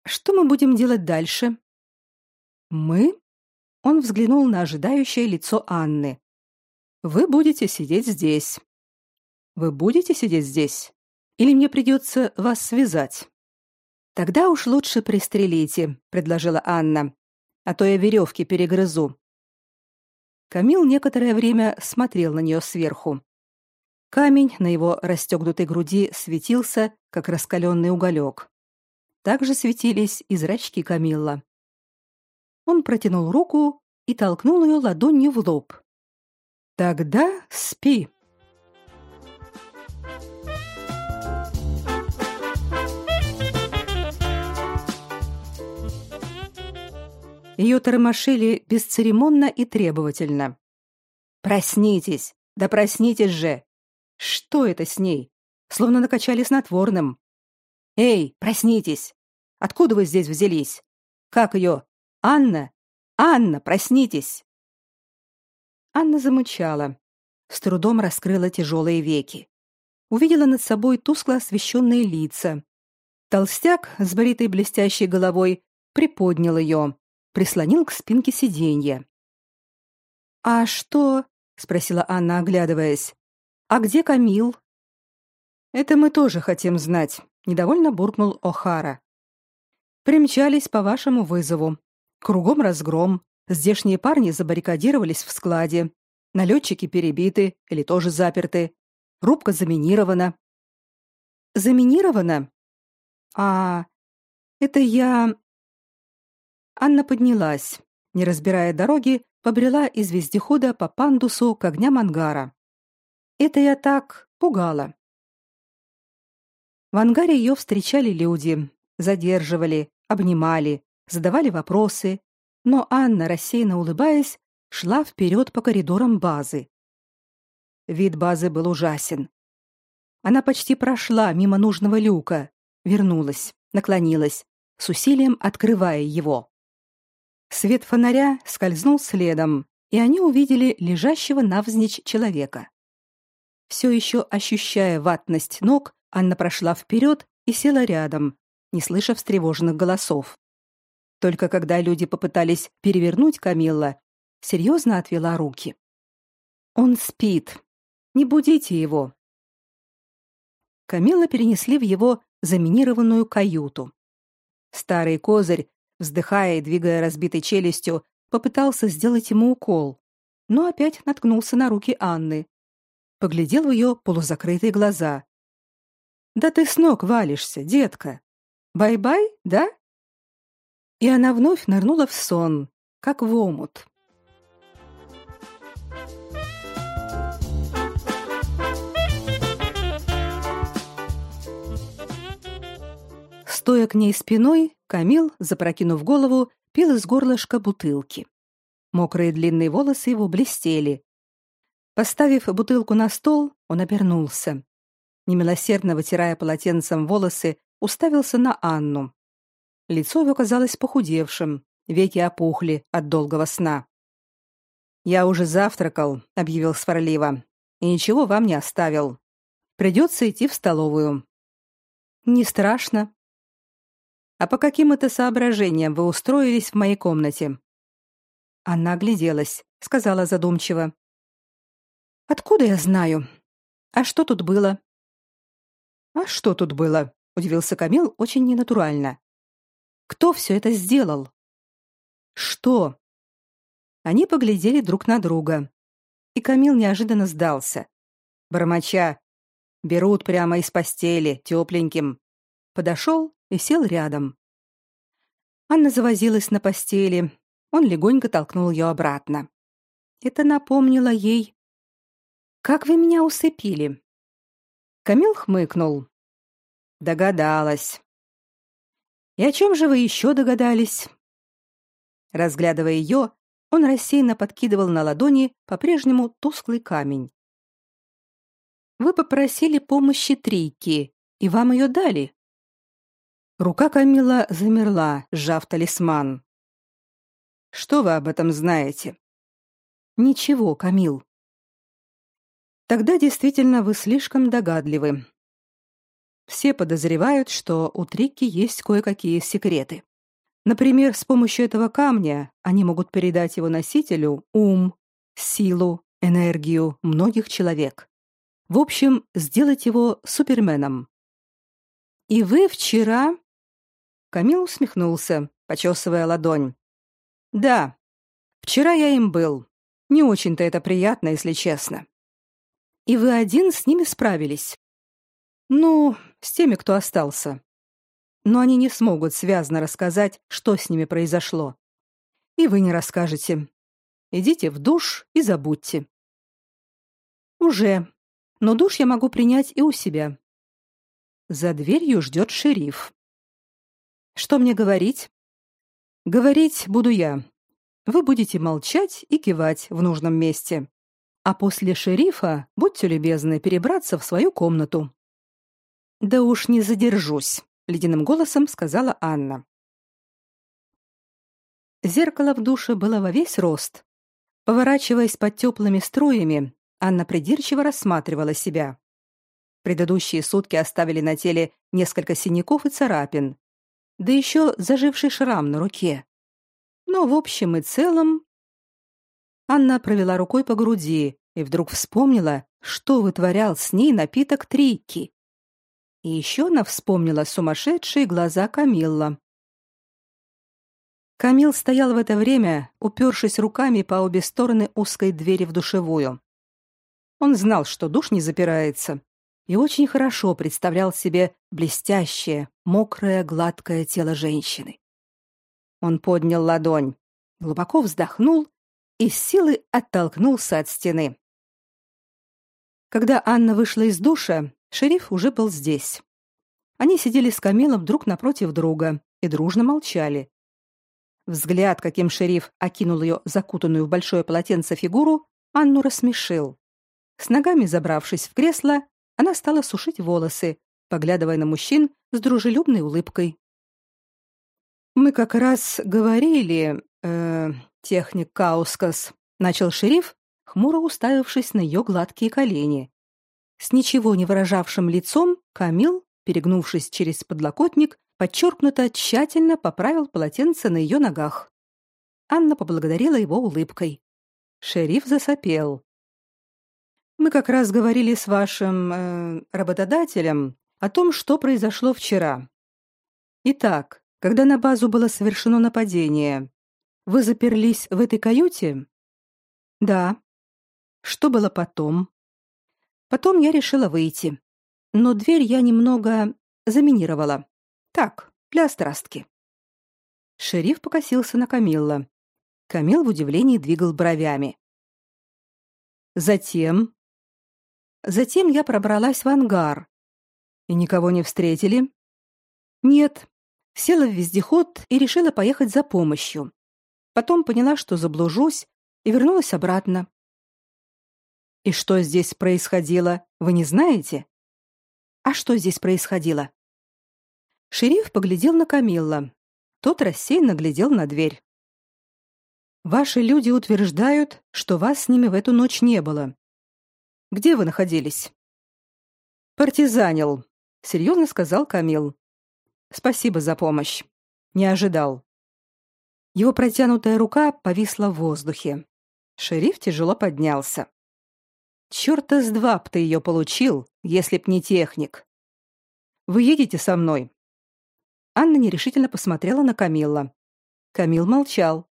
Speaker 1: Что мы будем делать дальше? Мы? Он взглянул на ожидающее лицо Анны. Вы будете сидеть здесь. Вы будете сидеть здесь? Или мне придется вас связать? Тогда уж лучше пристрелите, предложила Анна. А то я веревки перегрызу. Камил некоторое время смотрел на нее сверху. Камень на его расстегнутой груди светился, как раскаленный уголек. Также светились и зрачки Камилла. Он протянул руку и толкнул ее ладонью в лоб. «Тогда спи». Ее тормошили бесцеремонно и требовательно. «Проснитесь! Да проснитесь же! Что это с ней? Словно накачали снотворным. Эй, проснитесь! Откуда вы здесь взялись? Как ее? Анна? Анна, проснитесь!» Анна замучала, с трудом раскрыла тяжелые веки. Увидела над собой тускло освещенные лица. Толстяк с бритой блестящей головой приподнял ее, прислонил к спинке сиденья. «А что?» — спросила Анна, оглядываясь. «А где Камил?» «Это мы тоже хотим знать», — недовольно буркнул О'Хара. «Примчались по вашему вызову. Кругом разгром. Здешние парни забаррикадировались в складе. Налетчики перебиты или тоже заперты. Рубка заминирована». «Заминирована? А, это я... Анна поднялась, не разбирая дороги, побрела из вездехода по пандусу к огням ангара. Это я так пугала. В ангаре ее встречали люди, задерживали, обнимали, задавали вопросы, но Анна, рассеянно улыбаясь, шла вперед по коридорам базы. Вид базы был ужасен. Она почти прошла мимо нужного люка, вернулась, наклонилась, с усилием открывая его. Свет фонаря скользнул следом, и они увидели лежащего навзничь человека. Все еще ощущая ватность ног, Анна прошла вперед и села рядом, не слыша встревоженных голосов. Только когда люди попытались перевернуть Камилла, серьезно отвела руки. «Он спит. Не будите его». Камилла перенесли в его заминированную каюту. Старый козырь вздыхая и двигая разбитой челюстью, попытался сделать ему укол, но опять наткнулся на руки Анны. Поглядел в ее полузакрытые глаза. «Да ты с ног валишься, детка! Бай-бай, да?» И она вновь нырнула в сон, как в омут. Стоя к ней спиной, Камил, запрокинув голову, пил из горлышка бутылки. Мокрые длинные волосы его блестели. Поставив бутылку на стол, он обернулся. Немилосердно вытирая полотенцем волосы, уставился на Анну. Лицо его казалось похудевшим, веки опухли от долгого сна. «Я уже завтракал», — объявил сварливо, — «и ничего вам не оставил. Придется идти в столовую». «Не страшно», а по каким это соображениям вы устроились в моей комнате? Она огляделась, сказала задумчиво: Откуда я знаю? А что тут было? А что тут было? удивился Камил очень ненатурально. Кто все это сделал? Что? Они поглядели друг на друга. И Камил неожиданно сдался. Бормоча: "Берут прямо из постели, тепленьким". Подошел и сел рядом. Анна завозилась на постели. Он легонько толкнул ее обратно. Это напомнило ей. «Как вы меня усыпили?» Камил хмыкнул. «Догадалась». «И о чем же вы еще догадались?» Разглядывая ее, он рассеянно подкидывал на ладони по-прежнему тусклый камень. «Вы попросили помощи Трики, и вам ее дали?» Рука Камила замерла, сжав талисман. Что вы об этом знаете? Ничего, Камил.
Speaker 2: Тогда действительно вы слишком догадливы. Все подозревают, что у Трикки есть кое-какие секреты. Например, с помощью этого камня они могут передать его носителю ум, силу, энергию многих человек. В общем, сделать его суперменом. И вы вчера Камил усмехнулся, почесывая ладонь. Да. Вчера я им был. Не очень-то это приятно, если честно. И вы один с ними справились? Ну, с теми, кто остался. Но они не смогут связно рассказать, что с ними произошло. И вы не расскажете. Идите в душ и забудьте. Уже. Но душ я могу принять и у себя. За дверью ждет шериф. Что мне говорить? Говорить буду я. Вы будете молчать и кивать в нужном месте. А после шерифа будьте любезны перебраться в свою комнату. Да уж не задержусь, ледяным голосом сказала Анна. Зеркало в душе было во весь рост. Поворачиваясь под теплыми струями, Анна придирчиво рассматривала себя. Предыдущие сутки оставили на теле несколько синяков и царапин, да еще заживший шрам на руке. Но в общем и целом Анна провела рукой по груди и вдруг вспомнила, что вытворял с ней напиток Трики. И еще она вспомнила сумасшедшие глаза Камилла. Камил стоял в это время, упершись руками по обе стороны узкой двери в душевую. Он знал, что душ не запирается, и очень хорошо представлял себе блестящее, мокрое, гладкое тело женщины. Он поднял ладонь, глубоко вздохнул и с силой оттолкнулся от стены. Когда Анна вышла из душа, шериф уже был здесь. Они сидели с Камилом друг напротив друга и дружно молчали. Взгляд, каким шериф окинул ее закутанную в большое полотенце фигуру, Анну рассмешил. С ногами забравшись в кресло, она стала сушить волосы, поглядывая на мужчин с дружелюбной улыбкой. Мы как раз говорили, э, техник Каускас, начал шериф, хмуро уставившись на ее гладкие колени. С ничего не выражавшим лицом Камил, перегнувшись через подлокотник, подчеркнуто тщательно поправил полотенце на ее ногах. Анна поблагодарила его улыбкой. Шериф засопел. Мы как раз говорили с вашим э, работодателем о том, что произошло вчера. Итак, когда на базу было совершено нападение, вы заперлись в этой каюте? Да. Что было потом? Потом я решила выйти. Но дверь я немного заминировала. Так, для страстки. Шериф покосился на Камилла. Камил в удивлении двигал бровями. Затем Затем я пробралась в ангар. И никого не встретили? Нет. Села в вездеход и решила поехать за помощью. Потом поняла, что заблужусь, и вернулась обратно. И что здесь происходило, вы не знаете? А что здесь происходило? Шериф поглядел на Камилла. Тот рассеянно глядел на дверь. Ваши люди утверждают, что вас с ними в эту ночь не было. Где вы находились? Партизанил, серьезно сказал Камил. Спасибо за помощь. Не ожидал. Его протянутая рука повисла в воздухе. Шериф тяжело поднялся. Чёрта с два б ты ее получил, если б не техник. Вы едете со мной? Анна нерешительно посмотрела на Камилла. Камил молчал.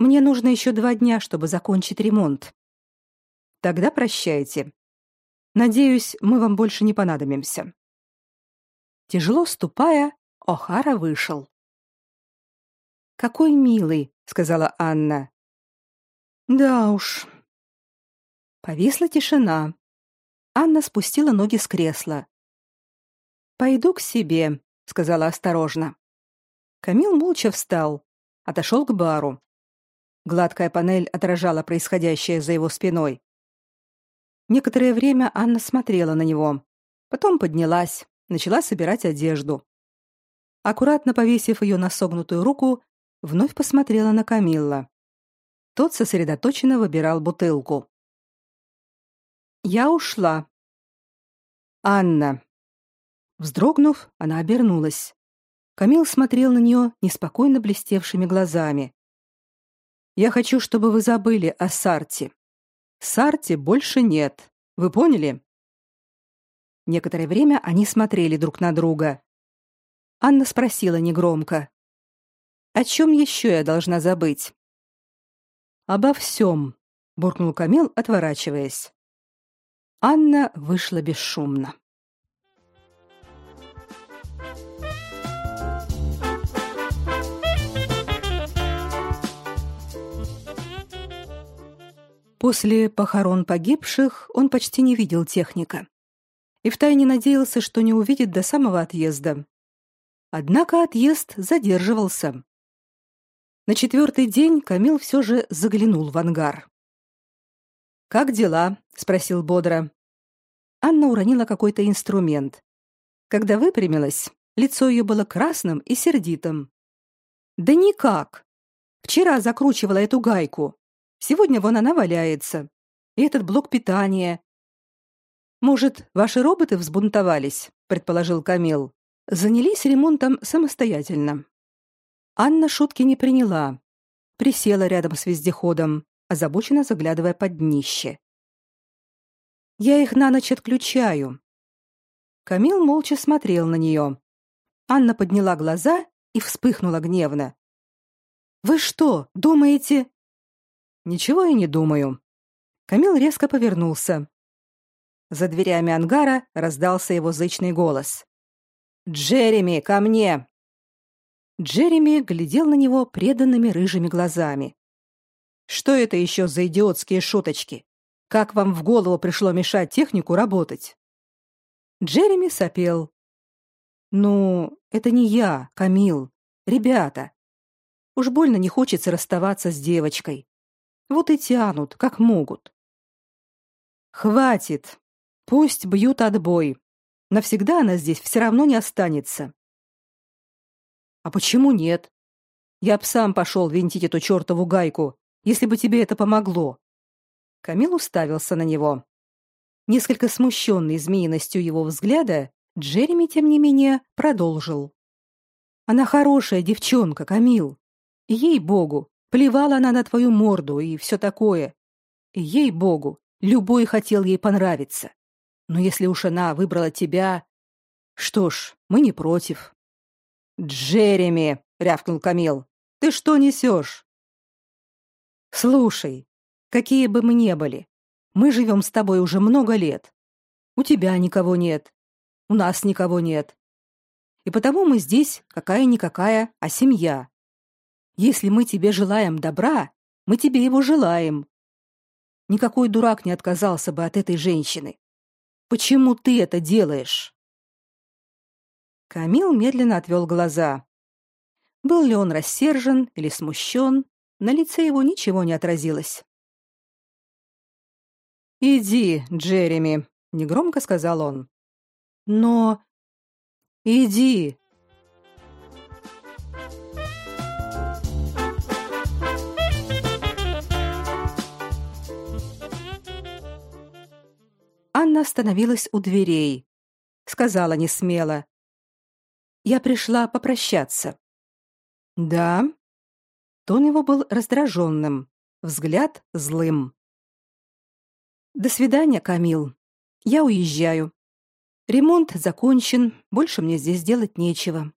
Speaker 2: Мне нужно еще два дня, чтобы закончить ремонт. Тогда прощайте. Надеюсь, мы вам больше не понадобимся. Тяжело ступая, О'Хара вышел. Какой милый, сказала Анна. Да уж. Повисла тишина. Анна спустила ноги с кресла. Пойду к себе, сказала осторожно. Камил молча встал, отошел к бару. Гладкая панель отражала происходящее за его спиной. Некоторое время Анна смотрела на него, потом поднялась, начала собирать одежду. Аккуратно повесив ее на согнутую руку, вновь посмотрела на Камилла. Тот сосредоточенно выбирал бутылку. Я ушла. Анна. Вздрогнув, она обернулась. Камил смотрел на нее неспокойно блестевшими глазами. Я хочу, чтобы вы забыли о Сарте. Сарте больше нет. Вы поняли? Некоторое время они смотрели друг на друга. Анна спросила негромко: "О чем еще я должна забыть?" "Обо всем», — буркнул Камил, отворачиваясь. Анна вышла бесшумно. После похорон погибших он почти не видел техника и втайне надеялся, что не увидит до самого отъезда. Однако отъезд задерживался. На четвертый день Камил все же заглянул в ангар. «Как дела?» — спросил бодро. Анна уронила какой-то инструмент. Когда выпрямилась, лицо ее было красным и сердитым. «Да никак! Вчера закручивала эту гайку, Сегодня вон она валяется. И этот блок питания. Может, ваши роботы взбунтовались, предположил Камил. Занялись ремонтом самостоятельно. Анна шутки не приняла. Присела рядом с вездеходом, озабоченно заглядывая под днище. Я их на ночь отключаю. Камил молча смотрел на нее. Анна подняла глаза и вспыхнула гневно. Вы что, думаете, Ничего и не думаю. Камил резко повернулся. За дверями ангара раздался его зычный голос. Джереми, ко мне. Джереми глядел на него преданными рыжими глазами. Что это еще за идиотские шуточки? Как вам в голову пришло мешать технику работать? Джереми сопел. Ну, это не я, Камил. Ребята. Уж больно не хочется расставаться с девочкой. Вот и тянут, как могут. Хватит. Пусть бьют отбой. Навсегда она здесь все равно не останется. А почему нет? Я б сам пошел винтить эту чертову гайку, если бы тебе это помогло. Камил уставился на него. Несколько смущенный змеиностью его взгляда, Джереми, тем не менее, продолжил. Она хорошая девчонка, Камил. Ей-богу, Плевала она на твою морду и все такое. Ей-богу, любой хотел ей понравиться. Но если уж она выбрала тебя... Что ж, мы не против. «Джереми!» — рявкнул Камил. «Ты что несешь?» «Слушай, какие бы мы ни были, мы живем с тобой уже много лет. У тебя никого нет, у нас никого нет. И потому мы здесь какая-никакая, а семья. Если мы тебе желаем добра, мы тебе его желаем. Никакой дурак не отказался бы от этой женщины. Почему ты это делаешь? Камил медленно отвел глаза. Был ли он рассержен или смущен, на лице его ничего не отразилось. «Иди, Джереми», — негромко сказал он. «Но...» «Иди, Анна остановилась у дверей. Сказала не смело: "Я пришла попрощаться". "Да?" Тон его был раздраженным, взгляд злым. "До свидания, Камил. Я уезжаю. Ремонт закончен, больше мне здесь делать нечего".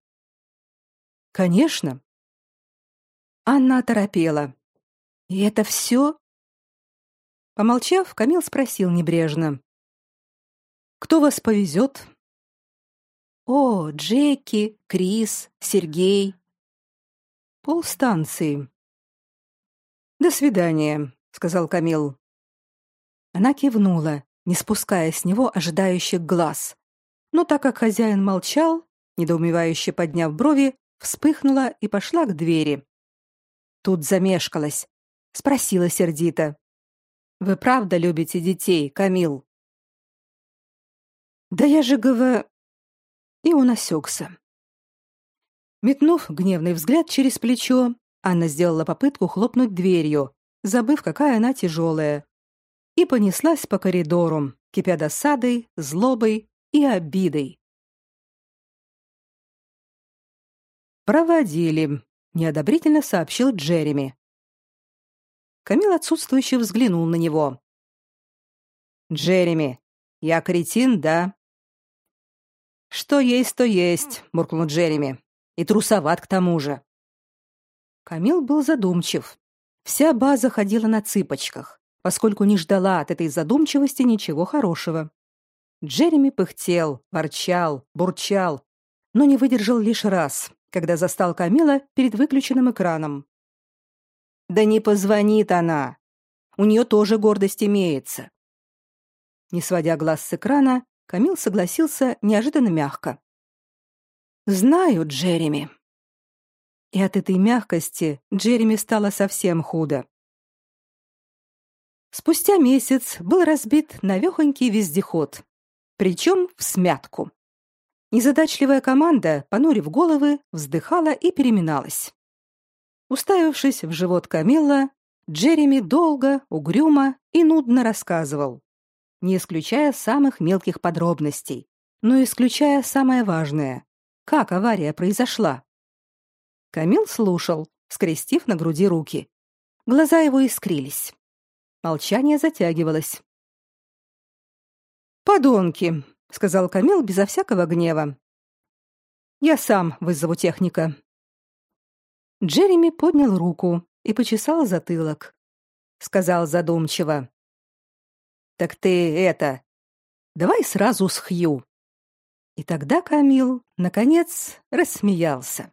Speaker 2: "Конечно". Анна оторопела. "И это все?» Помолчав, Камил спросил небрежно: кто вас повезет?» «О, Джеки, Крис, Сергей». «Полстанции». «До свидания», — сказал Камил. Она кивнула, не спуская с него ожидающих глаз. Но так как хозяин молчал, недоумевающе подняв брови, вспыхнула и пошла к двери. Тут замешкалась, спросила сердито: "Вы правда любите детей, Камил?" Да я же говорю... И он осекся. Метнув гневный взгляд через плечо, Анна сделала попытку хлопнуть дверью, забыв, какая она тяжелая. и понеслась по коридору, кипя досадой, злобой и обидой. «Проводили», — неодобрительно сообщил Джереми. Камил отсутствующе взглянул на него. «Джереми, я кретин, да?» «Что есть, то есть», — буркнул Джереми. «И трусоват к тому же». Камил был задумчив. Вся база ходила на цыпочках, поскольку не ждала от этой задумчивости ничего хорошего. Джереми пыхтел, ворчал, бурчал, но не выдержал лишь раз, когда застал Камила перед выключенным экраном. Да не позвонит она. У нее тоже гордость имеется. Не сводя глаз с экрана, Камил согласился неожиданно мягко. Знаю, Джереми. И от этой мягкости Джереми стало совсем худо. Спустя месяц был разбит навехонький вездеход, причем в смятку. Незадачливая команда, понурив головы, вздыхала и переминалась. Уставившись в живот Камилла, Джереми долго, угрюмо и нудно рассказывал, не исключая самых мелких подробностей, но исключая самое важное — как авария произошла. Камил слушал, скрестив на груди руки. Глаза его искрились. Молчание затягивалось. «Подонки!» сказал Камил безо всякого гнева. Я сам вызову техника. Джереми поднял руку и почесал затылок. Сказал задумчиво: Так ты это, давай сразу с Хью. И тогда Камил наконец рассмеялся.